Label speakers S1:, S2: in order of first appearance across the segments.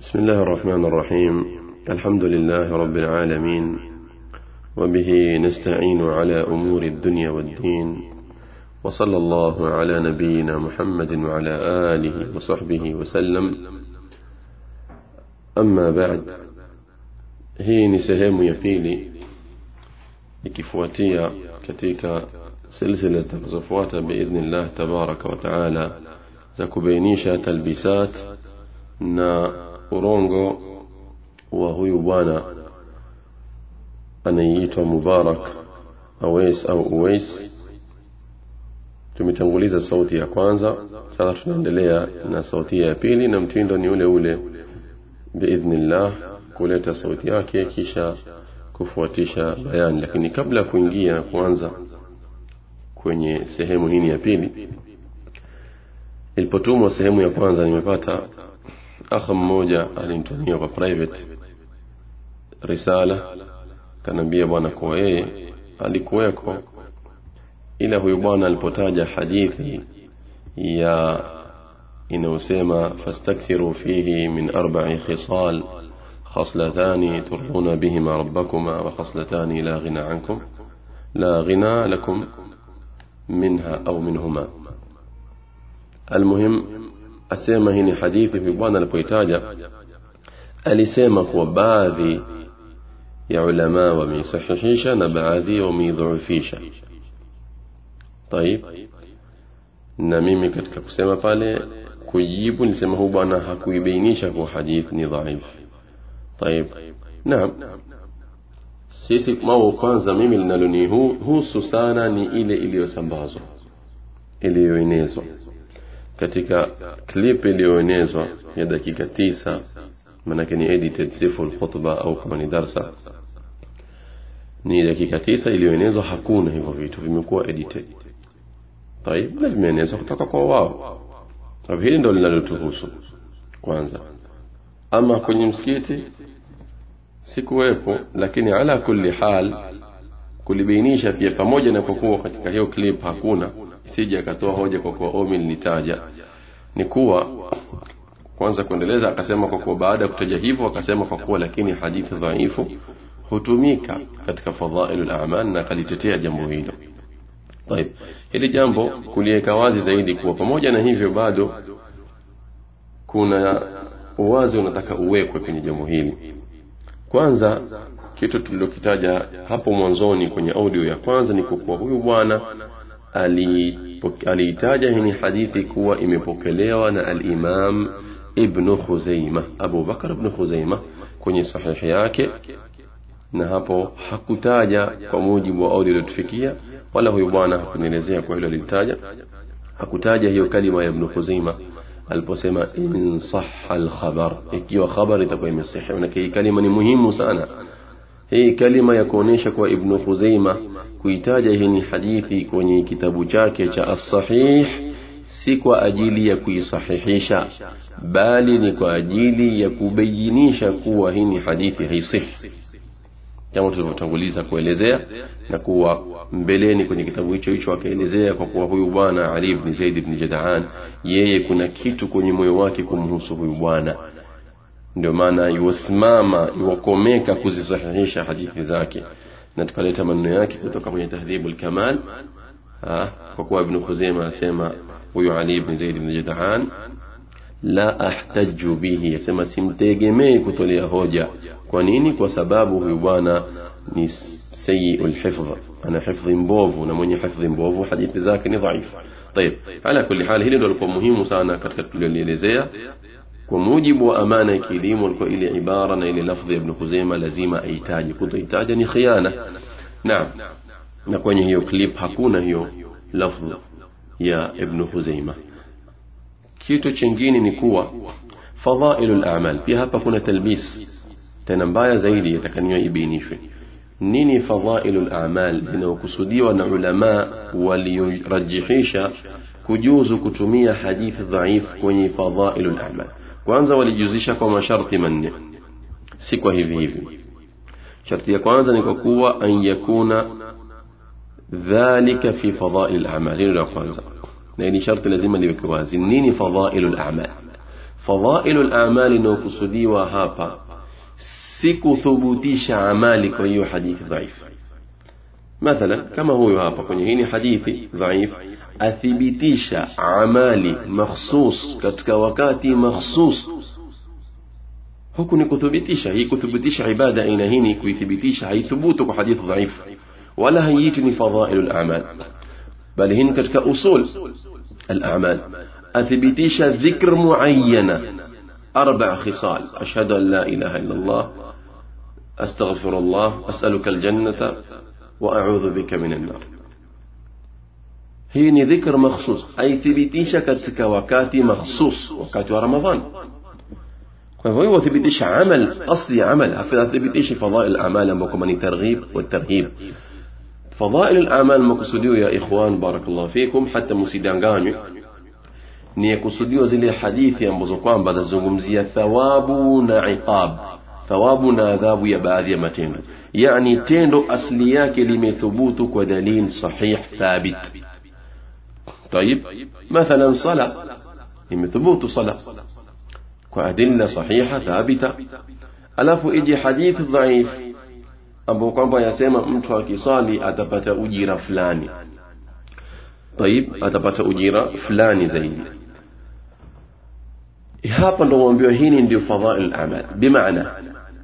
S1: بسم الله الرحمن الرحيم. الحمد لله رب العالمين وبه نستعين على أمور الدنيا والدين وصلى الله على نبينا محمد وعلى آله وصحبه وسلم. أما بعد hii ni sehemu ya pili ikifuatia katika silsila zitakazofuata biidhnillah tabaraka wa taala za urongo wa huyu bwana anayeitwa mubarak awais au uwais. Tumetanguliza sauti ya kwanza sasa tunaendelea na sauti ya pili na mtindo ni ule ule. Biidhnillah kuleta sauti yake kisha kufuatisha bayani. Lakini kabla kuingia kuanza kwenye sehemu hii ya pili ilipotumwa sehemu ya kwanza nimepata أخ موجة على الإنترنت وقى رسالة. كان نبيه بانا كوهي. علي كويكو إلا هو يبانا البوتاجة حديثي. يا إن سيما فاستكثروا فيه من أربع خصال. خصلتان ترضون بهما ربكما وخصلتان لا غنى عنكم. لا غنى لكم منها أو منهما. المهم asema hii ni hadithi huyu bwana alipoitaja alisema kuwa baadhi ya ulama wameisahihisha na baadhi wameidhoofisha طيب na mimi katika kusema pale kujibu nilisema huu bwana hakuibainisha kuwa hadithi ni dhaifu طيب نعم sisi mambo kwanza mimi linalonihusu sana ni ile iliyosambazwa iliyoenezwa katika clip iliyoenezwa ya dakika tisa manake ni edited sifu khutba au kama ni darsa ni dakika tisa iliyoenezwa hakuna hivyo vitu vimekuwa edited طيب na vimeenezwa kutoka kwa wao sababu hili ndo linalotuhusu kwanza ama kwenye msikiti sikuwepo lakini ala kulli hal kulibainisha pia pamoja na kwa kuwa katika hiyo clip hakuna isije akatoa hoja kwa kuwa omi nilitaja ni kuwa kwanza kuendeleza akasema kwa kuwa baada ya kutaja hivyo akasema kwa kuwa lakini hadithi dhaifu hutumika katika fadhailu al-a'mal na akalitetea jambo hilo طيب hili jambo kuliweka wazi zaidi kuwa pamoja na hivyo bado kuna uwazi unataka uwekwe kwenye jambo hili kwanza kitu tulilokitaja hapo mwanzoni kwenye audio ya kwanza ni kuwa huyu bwana aliitaja hii hadithi kuwa imepokelewa na al-Imam Ibn Khuzaimah Abu Bakar Ibn Khuzaimah kwenye sahihi yake na hapo hakutaja kwa mujibu wa audio iliyotufikia wala huyu bwana hakunielezea kwa hilo alitaja hakutaja hiyo kalima ya Ibn Khuzaimah aliposema in sahha al-khabar ikiwa khabar itakuwa imesihi na hii kalima ni muhimu sana hii kalima ya kuonesha kwa ibnu Khuzaimah kuitaja hii ni hadithi kwenye kitabu chake cha as-sahih si kwa ajili ya kuisahihisha bali ni kwa ajili ya kubayinisha kuwa hii ni hadithi haisihi kama tulivyotanguliza kuelezea na kuwa mbeleni kwenye kitabu hicho hicho akaelezea kwa kuwa huyu bwana Ali ibn Zaid ibn Jadaan yeye kuna kitu kwenye moyo wake kumhusu huyu bwana ndio maana yusimama yuwakomeka kuzisahihisha hadithi zake na tukaleta maneno yake kutoka kwenye tahdhibu al-kamal kwa kuwa ibn Khuzaimah asema huyu Ali ibn Zaid ibn Jadaan la ahtaju bihi asema simtegemei kutolea hoja kwa nini kwa sababu huyu bwana ni sayyi'ul hifdh ana hifdhi mbovu na mwenye hifdhi mbovu hadithi zake ni dhaifu طيب على كل حال hili ndio lilikuwa muhimu sana katika tuliloelezea كموجب وأمانة كليم والكويل عبارة إلى لفظ ابن خزيمة لزيمة أيتاج كنت أيتاج يعني خيانة نعم نكون هي كليب حكون هي لفظ يا ابن خزيمة كيتو تشنجيني نكوة فضائل الأعمال فيها بكون تلبيس تنبايا زيدي يتكن يبيني شوي نيني فضائل الأعمال زين وكسودي ونعلماء وليرجحيش كجوز كتمية حديث ضعيف كوني فضائل الأعمال kwanza walijuzisha kwa masharti manne si kwa hivi hivi sharti ya kwanza ni kwa kuwa an yakuna dhalika fi fadhail al-a'mal hilo la kwanza na hili sharti lazima liweke wazi nini fadhailul a'mal fadhailu al-a'mal inayokusudiwa hapa si kuthubutisha amali kwa hiyo hadithi dhaifu mathalan kama huyo hapa kwenye hii ni hadithi dhaif athibitisha amali makhsus katika wakati makhsus huku ni kuthibitisha hii kuthibitisha ibada aina hii ni kuithibitisha haithubutu kwa hadithi dhaifu wala haiiti ni fadhailu al-a'mal bali hii ni katika usul al-a'mal athibitisha dhikr muayyana أربع خصال أشهد أن لا إله إلا الله أستغفر الله أسألك الجنة وأعوذ بك من النار هي ذكر مخصوص. أي ثبتي شكرتك وكاتي مخصوص. وكاتي رمضان. فهو ثبتيش عمل أصلي عمل. هكذا ثبتيش فضائل الأعمال مكمني ترغيب والترهيب. فضائل الأعمال مكسوديو يا إخوان بارك الله فيكم. حتى مسيدان قاني نيكسوديو زي الحديث ينبزقوان بعد الزغمزية ثواب عقاب. ثواب عذاب يا بعدي ما يعني تين أصلياك لم ثبوتك ودليل صحيح ثابت. طيب مثلا صلاة. إم ثبوت صلاة. كأدلة صحيحة ثابتة. ألف إجي حديث ضعيف. أبو قنبا يسمى أمتوى كصالي أتبت أجير فلاني. طيب أتبت أجير فلاني زيد. إحابا نوان بيوهين دي فضاء العمل بمعنى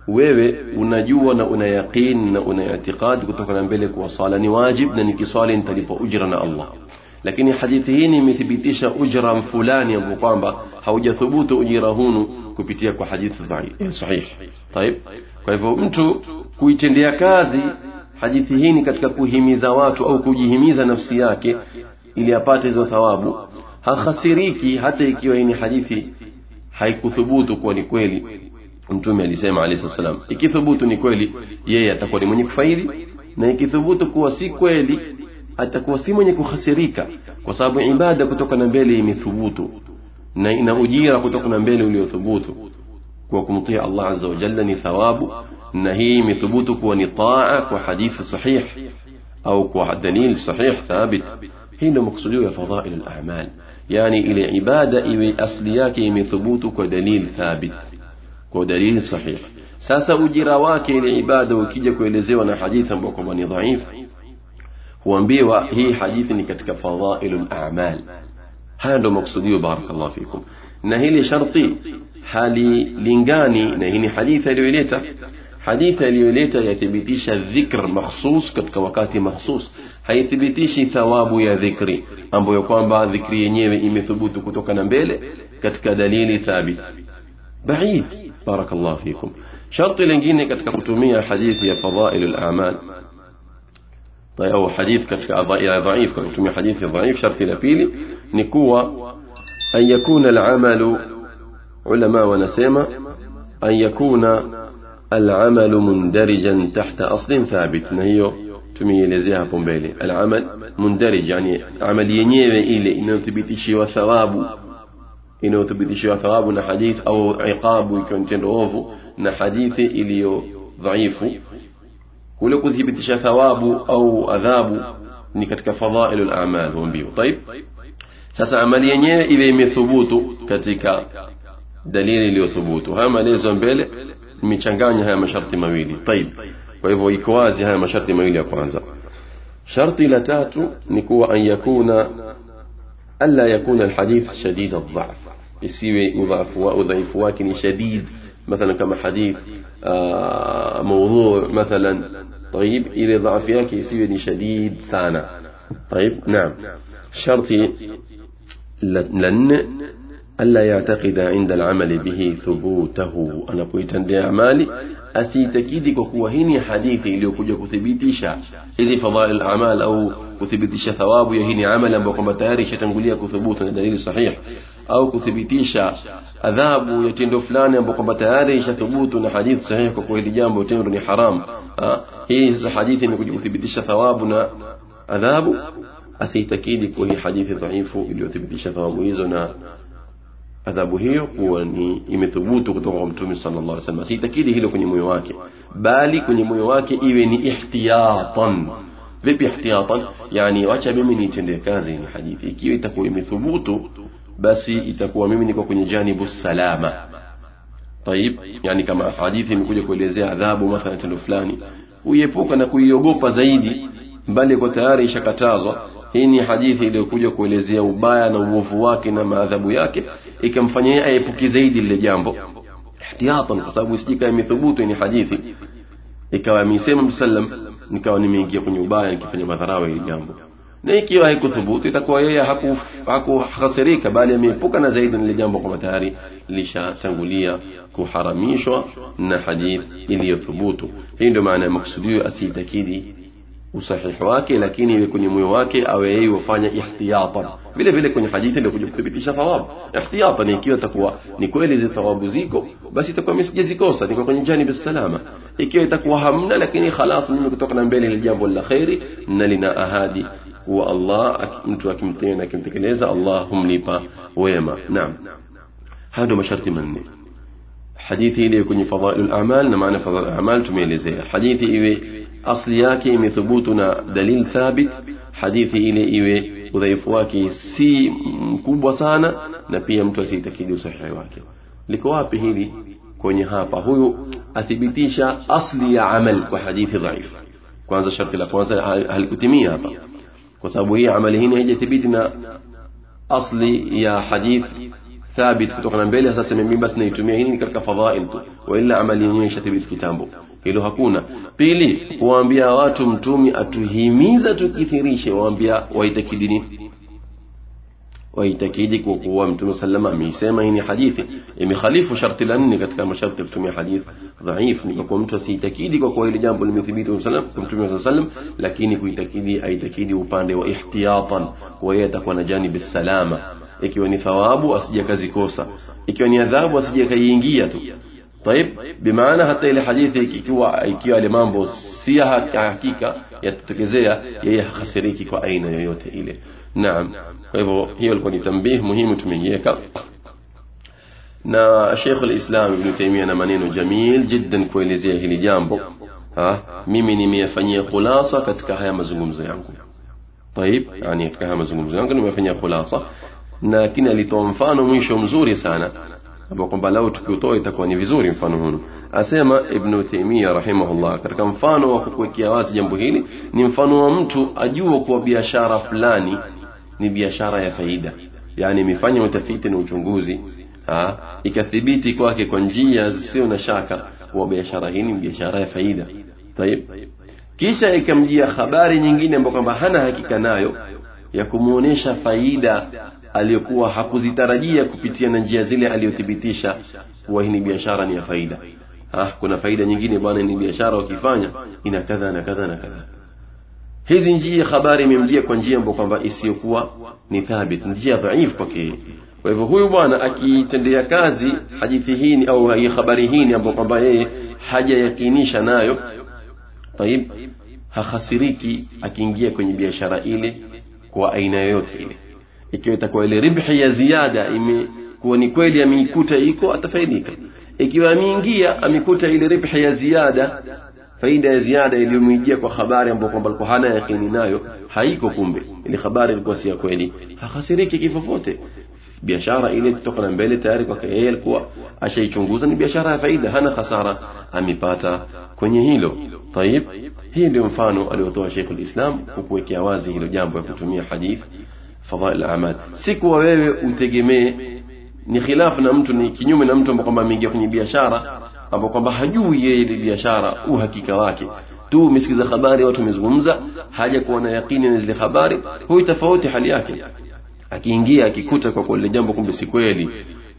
S1: wewe unajua na una yaqin na una itiqad kutoka na mbele kuwa sala ni wajib na nikiswali nitalipa ujira na allah lakini hadithi hii imethibitisha ujra fulani ambao kwamba haujathubutu ujira hunu kupitia kwa hadithi sahihi. Taib. Kwa hivyo mtu kuitendea kazi hadithi hii ni katika kuhimiza watu au kujihimiza nafsi yake ili apate hizo thawabu. Hahasiriki hata ikiwa ni hadithi haikuthubutu kuwa ni kweli mtume alisema alayhi salam ikithubutu ni kweli yeye atakuwa ni mwenye kufaidi na ikithubutu kuwa si kweli atakuwa si mwenye kuhasirika kwa sababu ibada kutoka na mbele imethubutu na ina ujira kutoka na mbele uliothubutu kwa kumtia Allah azza wa jalla ni thawabu na hii imethubutu kuwa ni taa kwa hadithi sahih au kwa dalil sahih thabit hii ndio maksudio ya fadhail al-a'mal yani ile ibada iwe asli yake imethubutu kwa dalil thabit kwa dalil sahih sasa ujira wake ile ibada ukija kuelezewa na hadithi ambayo kwamba ni dhaifu huambiwa hii hadithi ni katika fadhailul a'mal haya ndo maksudio barakallahu fikum na hili sharti halilingani na hii ni hadithi aliyoleta hadithi aliyoleta yathibitisha dhikr makhsus katika wakati makhsus haithibitishi thawabu ya dhikri ambayo kwamba dhikri yenyewe imethubutu kutoka na mbele katika dalili thabit baid barakallahu fikum sharti lingine katika kutumia hadithi ya طيب حديث كشك ضعيف يعني كشك حديث ضعيف شرط نبيلي نكوة أن يكون العمل علماء ونسيمة أن يكون العمل مندرجا تحت أصل ثابت نهيو تميليزيها بومبيلي العمل مندرج يعني عمل ينير إلي إنه تبيت إشي وثواب إنه تبيت إشي وثواب نحديث أو عقاب يكون تنروف نحديث إليو ضعيف. Kule kuthibitisha thawabu au adhabu ni katika fadhailu al-a'mal huambiwa طيب sasa amali yenyewe ile imethubutu katika dalili iliyothubutu haya maelezo mbele nimechanganya haya masharti mawili طيب kwa hivyo iko wazi haya masharti mawili ya kwanza sharti la tatu ni kuwa an yakuna alla yakuna alhadith shadid adhaf isiwe udhaifu udhaifu wake ni shadid كما حديث آه موضوع مثلا طيب إلى ضعفها كيسي بني شديد سانا. طيب نعم. شرط لن ألا يعتقد عند العمل به ثبوته. أنا قلت عند أعمالي أسيتكيدك هو هني حديثي اللي يقول يكو ثبيتيشا إذي فضائل الأعمال أو كثبتيشا ثواب يهيني عملا بكم تاري شتنقول يكو ثبوت دليل صحيح. Au kuthibitisha adhabu ya tendo fulani ambapo kwamba tayari ishathubutu na hadithi sahihi kwa kuwa hili jambo tendo ni haram hii sasa hadithi imekuja kuthibitisha thawabu na adhabu asiitakidi kuwa hii hadithi dhaifu iliyothibitisha thawabu hizo na adhabu hiyo kuwa ni imethubutu kutoka kwa mtume sallallahu alaihi wasallam asiitakidi hilo kwenye moyo wake bali kwenye moyo wake iwe ni ihtiyatan vipi ihtiyatan yani wacha mimi nitendee kazi ni hadithi ikiwa itakuwa imethubutu basi itakuwa mimi niko kwenye janibu salama. Tayib yani kama hadithi imekuja kuelezea adhabu mathalan tendo fulani uiepuka na kuiogopa zaidi mbali kwa tayari ishakatazwa. Hii ni hadithi iliyokuja kuelezea ubaya na uovu wake na maadhabu yake ikamfanya yeye aepuki zaidi lile jambo. Ihtiyatan kwa sababu isijika imethubutu ni hadithi. Ikawa imesema msallam nikawa nimeingia kwenye ubaya nikifanya madharau ile jambo. Na ikiwa haikuthubutu itakuwa yeye hakuhasirika bali ameepuka na zaidi lile jambo kwamba tayari lishatangulia kuharamishwa na hadith iliyothubutu hii ndio maana ya maksudio asiitakidi usahihi wake lakini iwe kwenye moyo wake awe yeye wafanya ihtiyatan vile vile kwenye hadithi ndio kuja kuthibitisha thawabu ihtiyatan ikiwa itakuwa ni kweli zi thawabu ziko basi itakuwa msijazikosa niko kwenye janibi salama ikiwa itakuwa hamna lakini khalas mimi kutoka na mbele ile jambo la khairi na lina ahadi kuwa Allah mtu akimtenda akimtekeleza Allah humlipa wema naam haya ndio masharti manne hadithi ile kwenye fadhailul a'mal na maana fadhailul a'mal tumeelezea hadithi iwe asli yake imethubutu na dalil thabit hadithi ile iwe udhaifu wake si mkubwa sana na pia mtu asiitakidi usahihi wake liko wapi hili kwenye hapa huyu athibitisha asli ya amal kwa hadithi dhaifu kwanza sharti la kwanza halikutimia hapa kwa sababu hii amali hii haijathibiti na asli ya hadith thabit kutoka na mbele sasa mimi basi naitumia hii katika fadhail tu wala amali yenyewe ishathibiti kitambo. Hilo hakuna. Pili kuambia watu mtumi atuhimiza tukithirishe waambia waite nini ويتكيدك وقوة متون سلمة ميسامة هني حديثة إمي خليف شرط لأنك كتك مشرط بتون حديث ضعيف. نبقى متون سيتكيدك وقوة إلي جانب اللي مثبيت ومسلم متون سلم. لكن كوي تكيدي أي تكيدي وباني وإحتياطا ويتك ونجاني بالسلامة. إكي واني ثواب أسجيك زكوسا إكي واني أذاب أسجيك ينجية طيب بمعنى حتى إلي حديثة كيكوا إكي ألمان بو سيها كحقيقة يتكزيها يخسريكي كو أين يوت نعم. هو هي الكوني تنبيه مهم تميجيك نا شيخ الإسلام ابن تيمية نمانين جميل جدا كويلي زيه لجانبو ميمي نمي يفني خلاصة كتك هيا مزلوم زيانكو طيب يعني كتك هيا مزلوم زيانكو نمي يفني خلاصة. لكن لتنفانو ميشو مزوري سانا. بقم بلاو تكوتوي تكواني فيزوري مفانو هنو أسيما ابن تيمية رحمه الله. كتك مفانو وكوكي كياواز جنبو هيني نمفانو ومتو أجوكو بيشارة ni biashara ya faida. Yani imefanya utafiti na uchunguzi ikathibiti kwake kwa njia zisizo na shaka kuwa biashara hii ni biashara ya faida. Tayib kisha ikamjia habari nyingine ambayo kwamba hana hakika nayo ya kumuonesha faida aliyokuwa hakuzitarajia kupitia na njia zile aliyothibitisha kuwa hii ni biashara ni ya faida. Ah kuna faida nyingine bwana ni biashara ukifanya ina kadha na kadha na kadha hizi njia habari imemjia kwa njia ambayo kwamba isiyokuwa ni thabit njia dhaifu kwake kwa hivyo huyu bwana akiitendea kazi hadithi hii au hii habari hii ambayo kwamba yeye hajayakinisha nayo tayib hakhasiriki akiingia kwenye biashara ile kwa aina yoyote ile. Ikiwa itakuwa ile ribhi ya ziada imekuwa ni kweli ameikuta iko atafaidika. Ikiwa ameingia amekuta ile ribhi ya ziada faida ya ziada iliyomwijia kwa habari ambayo kwamba alikuwa hana yakini nayo haiko kumbe ile habari ilikuwa si ya kweli hahasiriki kifofote biashara ile kutoka na mbele tayari kwake yeye alikuwa ashaichunguza ni biashara ya faida hana hasara amepata kwenye hilo طيب hii ndio mfano aliotoa Sheikh al-Islam kukuwekea wazi hilo jambo ya kutumia hadith fadhail al-amal si kuwa wewe utegemee ni khilafu na mtu ni kinyume na mtu ambaye kwamba ameingia kwenye biashara ambao kwamba hajui yeye ile biashara uhakika wake. Tu umesikiza habari watu wamezungumza haja kuona yakini na zile habari huyu tofauti hali yake. Akiingia akikuta kwa kweli jambo kumbe si kweli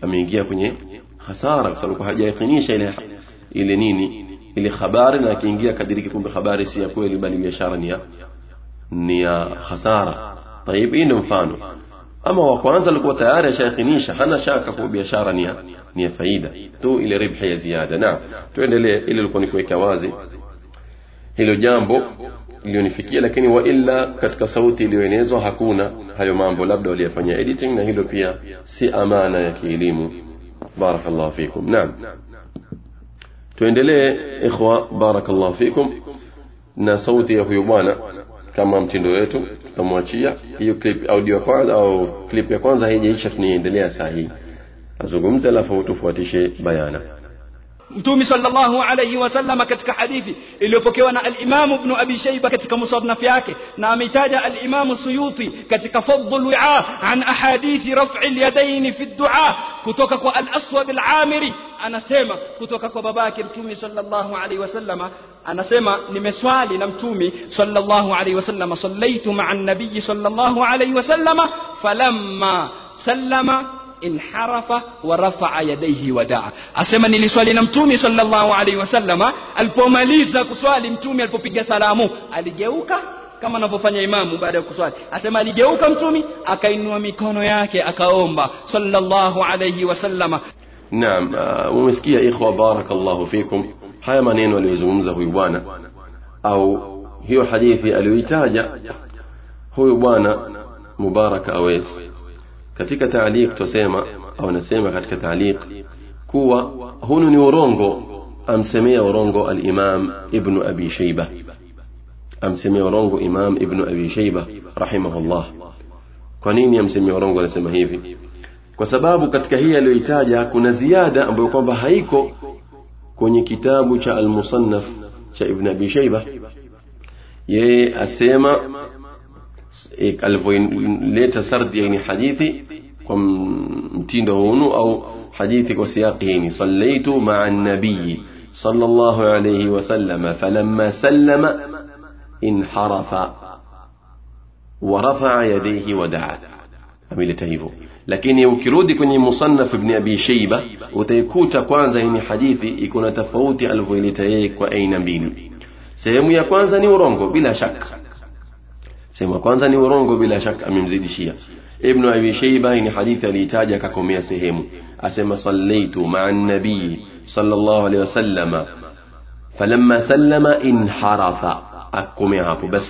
S1: ameingia kwenye hasara kwa sababu hajayakinisha ile ile nini ile habari na akiingia kadiriki kumbe habari si ya kweli bali biashara ni ya ni ya hasara. Tayeb hii ndio mfano. Ama wa kwanza alikuwa tayari ashayakinisha hana shaka kwa biashara ni ya ni ya faida tu ile ribhi ya ziada na tuendelee ile ilikuwa ni kuweka wazi hilo jambo iliyonifikia lakini wa illa katika sauti iliyoenezwa hakuna hayo mambo labda waliyafanya editing na hilo pia si amana ya kielimu barakallahu fikum naam tuendelee ikhwa barakallahu fikum na sauti ya huyo bwana kama mtindo wetu tutamwachia hiyo clip audio kwanza au clip ya kwanza haijaisha tunaendelea saa hii azungumze alafu tufuatishe bayana
S2: mtume sallallahu alayhi wasallama katika hadithi iliyopokewa na al-Imam Ibn Abi Shayba katika musannaf yake na ameitaja al-Imam Suyuti katika Fadhl wi'a an ahadithi raf'i al-yadayn fi ad-du'a kutoka kwa al-Aswad al-Amiri anasema kutoka kwa babake mtume sallallahu alayhi wasallama anasema nimeswali na mtume sallallahu alayhi wasallama sallaitu ma'a an-nabiy sallallahu alayhi wasallama falamma sallama inharafa wa rafa'a yadayhi wadaa asema niliswali na mtume sallallahu alaihi wasallama alipomaliza kuswali mtume alipopiga salamu aligeuka kama anavyofanya imamu baada ya kuswali asema aligeuka mtume akainua mikono yake akaomba sallallahu alaihi wasallama
S1: naam umesikia ikhwa barakallahu fikum haya maneno aliyozungumza huyu bwana au hiyo hadithi aliyoitaja huyu bwana mubarak awes katika taaliq tusema au nasema katika taaliq kuwa hunu ni urongo amsemea urongo al-Imam Ibn Abi Shayba amsemea urongo Imam Ibn Abi Shayba rahimahullah kwa nini amsemea urongo anasema hivi kwa sababu katika hii aliyoitaja kuna ziada ambayo kwamba haiko kwenye kitabu cha al-Musannaf cha Ibn Abi Shayba yeye asema alivyoleta sardi yani hadithi kwa mtindo hunu au hadithi kwa siyaqi hini sallaitu maa صلى الله عليه وسلم فلما سلم انحرف ورفع يديه ودعا ameleta hivyo lakini ukirudi kwenye musannaf ibn abi sheiba utaikuta kwanza hii hadithi iko na tofauti alivyoileta yeye kwa aina mbili sehemu ya kwanza ni urongo bila shaka sema kwanza ni urongo bila shaka amemzidishia ابن أبي شيبة إن حديث ليتاج ككم يسهم أسمى صليت مع النبي صلى الله عليه وسلم فلما سلم انحرف أكم يهابو بس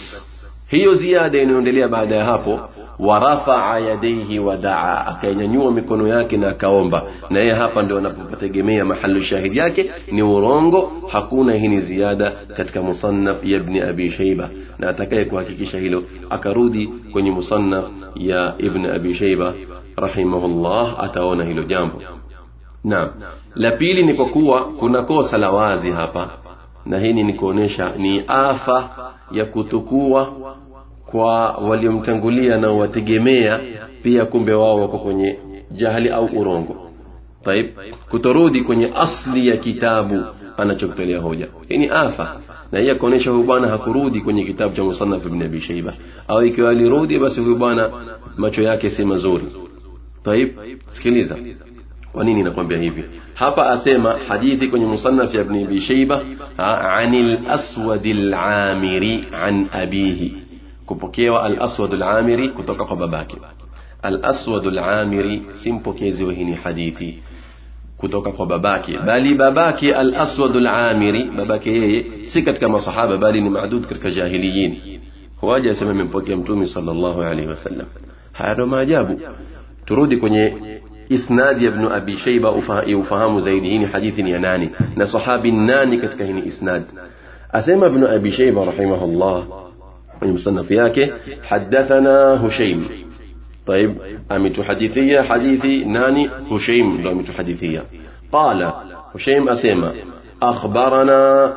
S1: هي زيادة إن يندليها بعد يهابو warafaa yadaihi wadaa akainyanyua mikono yake na akaomba. Na yeye hapa ndio anapotegemea mahali shahidi yake. Ni urongo hakuna hii ni ziada katika musannaf ya ibn abi shaiba na atakaye kuhakikisha hilo akarudi kwenye musannaf ya ibn abi shaiba rahimahullah ataona hilo jambo. Naam la pili ni kwa kuwa kuna kosa la wazi hapa. Na hii ni kuonesha ni afa ya kutukua kwa waliomtangulia na wategemea pia kumbe wao wako kwenye jahali au urongo. Taib kutorudi kwenye asli ya kitabu anachokutolea hoja. Hii ni afa na hii kuonesha huyu bwana hakurudi kwenye kitabu cha musannaf ibn abi shaiba. Au ikiwa alirudi basi huyu bwana macho yake si mazuri. Taib sikiliza. Kwa nini nakwambia hivi? Hapa asema hadithi kwenye musannaf ya ibn abi shaiba anil aswad al-amiri an abihi kupokewa al-aswad al-amiri kutoka kwa babake al-aswad al-amiri si mpokezi wa hii hadithi kutoka kwa babake bali babake al-aswad al-amiri babake yeye si katika masahaba bali ni maadud katika jahiliyin huwaje asema amempokea mtume sallallahu alaihi wasallam haya ndo maajabu turudi kwenye isnadi ya ibn abi shayba ufahamu zaidi hii hadithi ni ya nani na sahabi nani katika hii isnad asema ibn abi shayba rahimahullah من مصنف ياكي. حدثنا هشيم. طيب أمي تحدثية حديثي ناني هشيم لو أمي تحدثية قال هشيم أسيما أخبرنا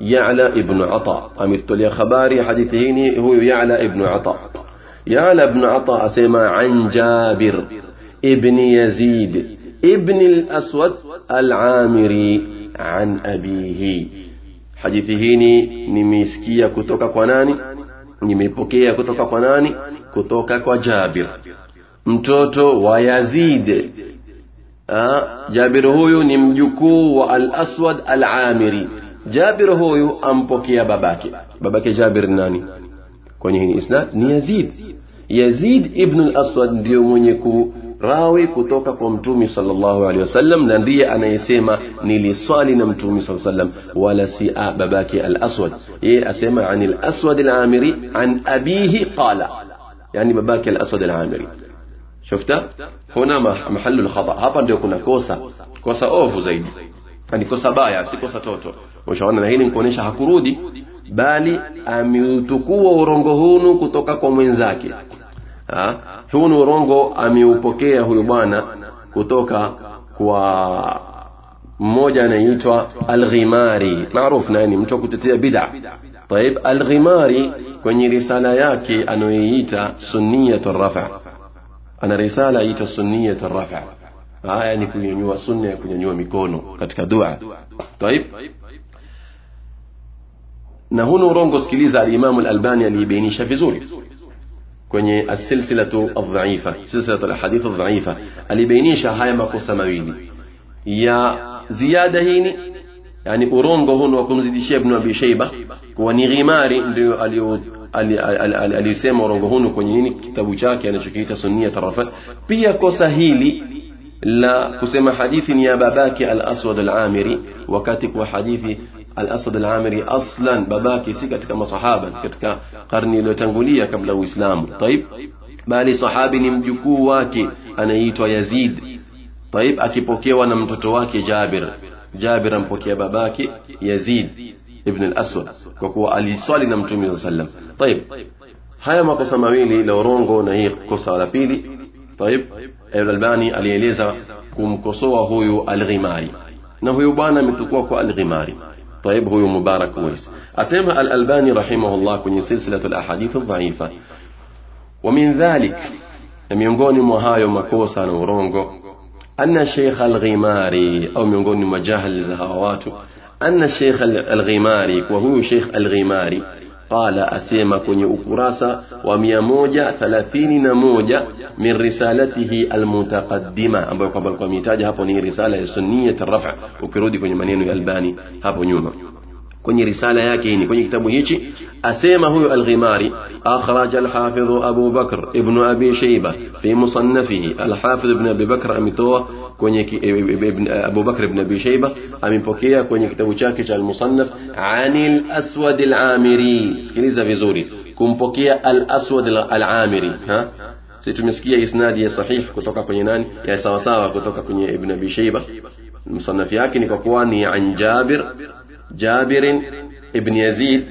S1: يعلى ابن عطاء أمي تولي خباري حديثيني هو يعلى ابن عطاء يعلى ابن عطاء أسيما عن جابر ابن يزيد ابن الأسود العامري عن أبيه. حديثيني نميسكية كتوكا كوناني. Nimeipokea kutoka kwa nani? Kutoka kwa jabir. Mtoto wa yazid. Jabir huyu ni mjukuu wa al-aswad al-amiri. Jabir huyu ampokea babake. Babake jabir nani? Kwenye hii isnad ni yazid. Yazid ibn al-aswad ndio mwenye ku rawi kutoka kwa mtumi sallallahu alaihi wasallam na ndiye anayesema niliswali na mtumi sallallahu alaihi wasallam wala si babake al-aswad. Yeye asema an al-aswad al-amiri an abihi qala. Yani babake al-aswad al-amiri. Shufta huna mahallu al-khata hapa ndio kuna kosa. Kosa ovu zaidi. Ni kosa baya si kosa toto. Ushaona na hili ni kuonesha hakurudi. Bali ameutukua urongo hunu kutoka kwa mwenzake? huu ni urongo ameupokea huyu bwana kutoka kwa mmoja anaitwa alghimari maarufu naye ni mtu wa kutetea bid'a طيب alghimari kwenye risala yake anayoiita sunniyatu rafa ana risala iita sunniyatu rafa haya ni kunyanyua sunna ya kunyanyua mikono katika dua طيب na huu urongo sikiliza alimamu alalbani aliibainisha vizuri Kwenye asilsilatu aldhaifa silsilatu alahadithu aldhaifa alibainisha haya makosa mawili ya ziada hini yani urongo huno wa kumzidishia ibnu abi sheiba kuwa ni ghimari ndio alisema urongo huno kwenye nini kitabu chake anachokiita sunnia tarafa pia kosa hili la kusema hadithi ni ya babake al-aswad al-amiri wakati kwa hadithi الأسد العامري أصلا. بباكي سكت كما صحابا. كتك قرن لتنقلية قبل الإسلام طيب. بألي صحابي نمجكو واكي. أنا يتوى يزيد. طيب. أكي بوكي ونمتتو واكي جابر. جابر بوكي باباكي يزيد ابن الأسود. وكو ألي صالي نمتو صلى الله عليه وسلم. طيب. هيا ما قصة مويلي لو رونغو نهي قصة لفيلي طيب. ابن الباني علي إليزا. كم قصوة هو الغماري. نهو بانا من تقوى الغماري. طيب هو مبارك ويس. أسمها الألباني رحمه الله كني سلسلة الأحاديث الضعيفة. ومن ذلك ميونغون مهايو مكوسا نورونغو. أن الشيخ الغماري أو ميونغون مجاهل زهواته أن الشيخ الغماري وهو شيخ الغماري قال أسيما كني أكراسا ومية موجة ثلاثين نموجة من رسالته المتقدمة. أبو قبل قبل ميتاج هابوني رسالة سنية الرفع. وكرودي كني منينو يلباني هابو نيوما. Kwenye risala yake ni kwenye kitabu hichi asema huyo alghimari akhraj alhafidh abu bakr ibn abi shayba fi musannafihi alhafidh ibn abi bakr ametoa kwenye abu bakr ibn abi shayba amepokea kwenye kitabu chake cha almusannaf anil aswad alamiri sikiliza vizuri kumpokea al-aswad al-amiri ha sisi tumesikia isnadi ya sahih kutoka kwenye nani ya sawa sawa kutoka kwenye ibn abi shayba musannaf yake ni kwa kuwa ni an jabir جابر ابن يزيد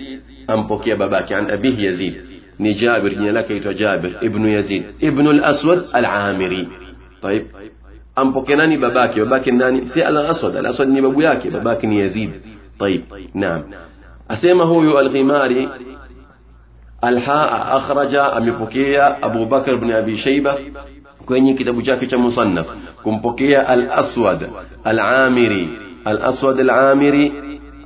S1: أمبوكي باباك عن أبيه يزيد. ني جابر جنا لك جابر ابن يزيد ابن الأسود العامري. طيب. أمبوكي ناني باباك باباك ناني سي الأسود الأسود ني بابوياك باباك ني يزيد. طيب. نعم. أسيما هو الغماري الحاء أخرج أمبوكي أبو بكر بن أبي شيبة. kwenye kitabu chake cha musannaf kumpokea al-aswad al-amiri al-aswad al-amiri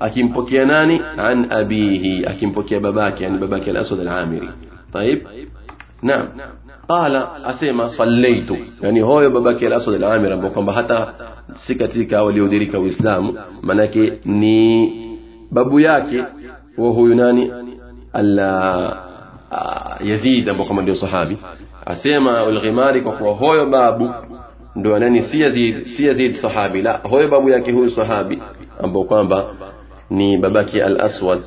S1: أكيمبوكيا ناني عن أبيه أكيمبوكيا باباك يعني باباك الأسود العامري. طيب؟ نعم. قال أسيما صليت. يعني هو باباك الأسود العامري بقوم سيكا سكتك وليودريك وإسلام مناكي ني بابوياك وهو يناني ألا آه، يزيد بقوم بديو صحابي. أسيما الغمارك وهو بابو. ndo سيزيد سيزيد صحابي. لا yazid sahabi la hoyo babu yake huyu ni babake al-Aswad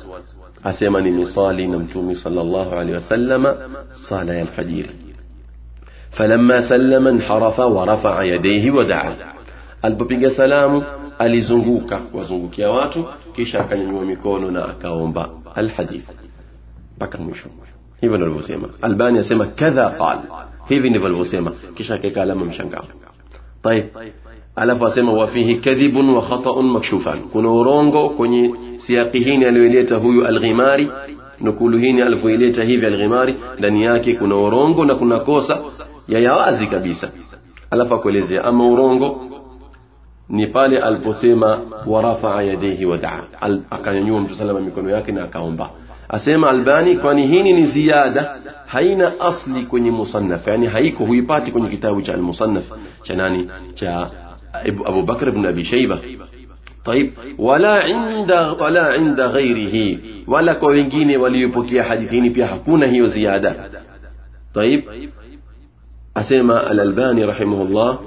S1: asema ni misali na mtume sallallahu alaihi wasallama sala ya alfajiri falamma sallama inharafa wa rafa'a yadayhi wa da'a alipopiga salamu alizunguka kuwazungukia watu kisha akanyanyua mikono na akaomba alhadith mpaka mwisho hivyo ndivyo alivyosema albani asema kadha qal hivi ndivyo alivyosema kisha akaweka alama mshangao طيب alafu asema wafihi kadhibun wa khata'un makshufan kuna urongo kwenye siaki hii aliyoleta huyu alghimari nukulu hii alivyoileta hivi alghimari ndani yake kuna urongo na kuna kosa ya yawazi kabisa alafu akuelezea ama urongo ni pale aliposema warafaa yadaihi wadaa akanyanyua mtu salama mikono yake na akaomba asema albani kwani hii ni ziada haina asli kwenye musannaf yani haiko huipati kwenye kitabu cha almusannaf cha nani cha أبو بكر بن أبي شيبة. طيب ولا عند ولا عند غيره ولا كوينجين وليبكي حديثين في حكونه وزيادة. طيب أسمى الألباني رحمه الله.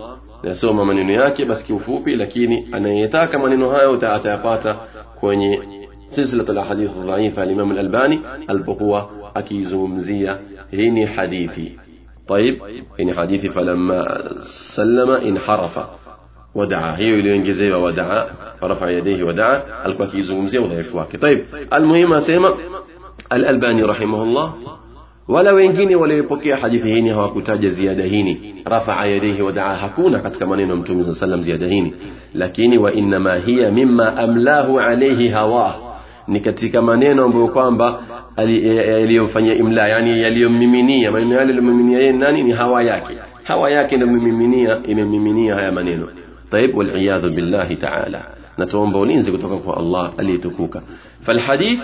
S1: نسوم من نياك بس كيفوبي لكني أنا يتاك من نهاية وتعتقات كوني سلسلة الأحاديث الضعيفة الإمام الألباني. البقوة أكي زومزية هيني حديثي. طيب هيني حديثي فلما سلم انحرف. ودعا. هي اللي ينجزيها ودعا ورفع يديه ودعا. الكوكي زومزي وضعيف واكي طيب المهم سيما الألباني رحمه الله ولا وينجيني ولا يبقي حديثيني هو كتاج زيادهيني رفع يديه ودعا. هكونا قد كما نينو صلى الله عليه وسلم لكن وإنما هي مما أملاه عليه هواه. ni katika maneno ambayo kwamba aliyomfanyia imla yani yaliyomiminia maneno yale aliyomiminia yeye nani ni hawa yake hawa yake ndio imemiminia imemiminia haya طيب والعياذ بالله تعالى. نتوانبونين زي قلتكم الله اللي تكوك فالحديث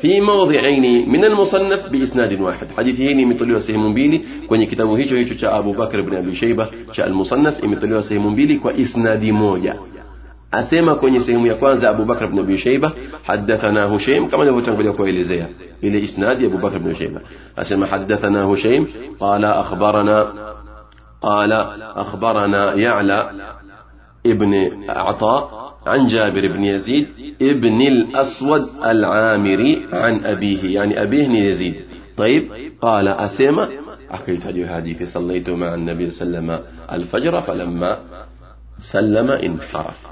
S1: في موضعين من المصنف بإسناد واحد. حديثين يمتلوا سهم بيلي كوني كتابه هيتو هيتو شاء أبو بكر بن أبي شيبة شاء المصنف يمتلوا سهم بيلي كإسناد مويا أسيما كوني سهم يقوان أبو بكر بن أبي شيبة. حدثنا هشيم كما نبو تنقل لكم إلي زي إلى إسناد أبو بكر بن أبي شيبة. أسيما حدثنا هشيم قال أخبرنا قال أخبرنا يعلى ابن عطاء عن جابر بن يزيد ابن الأسود العامري عن أبيه يعني أبيه يزيد. طيب قال أسيمة أكلت حديث صليت مع النبي صلى الله عليه وسلم الفجر فلما سلم انحرف.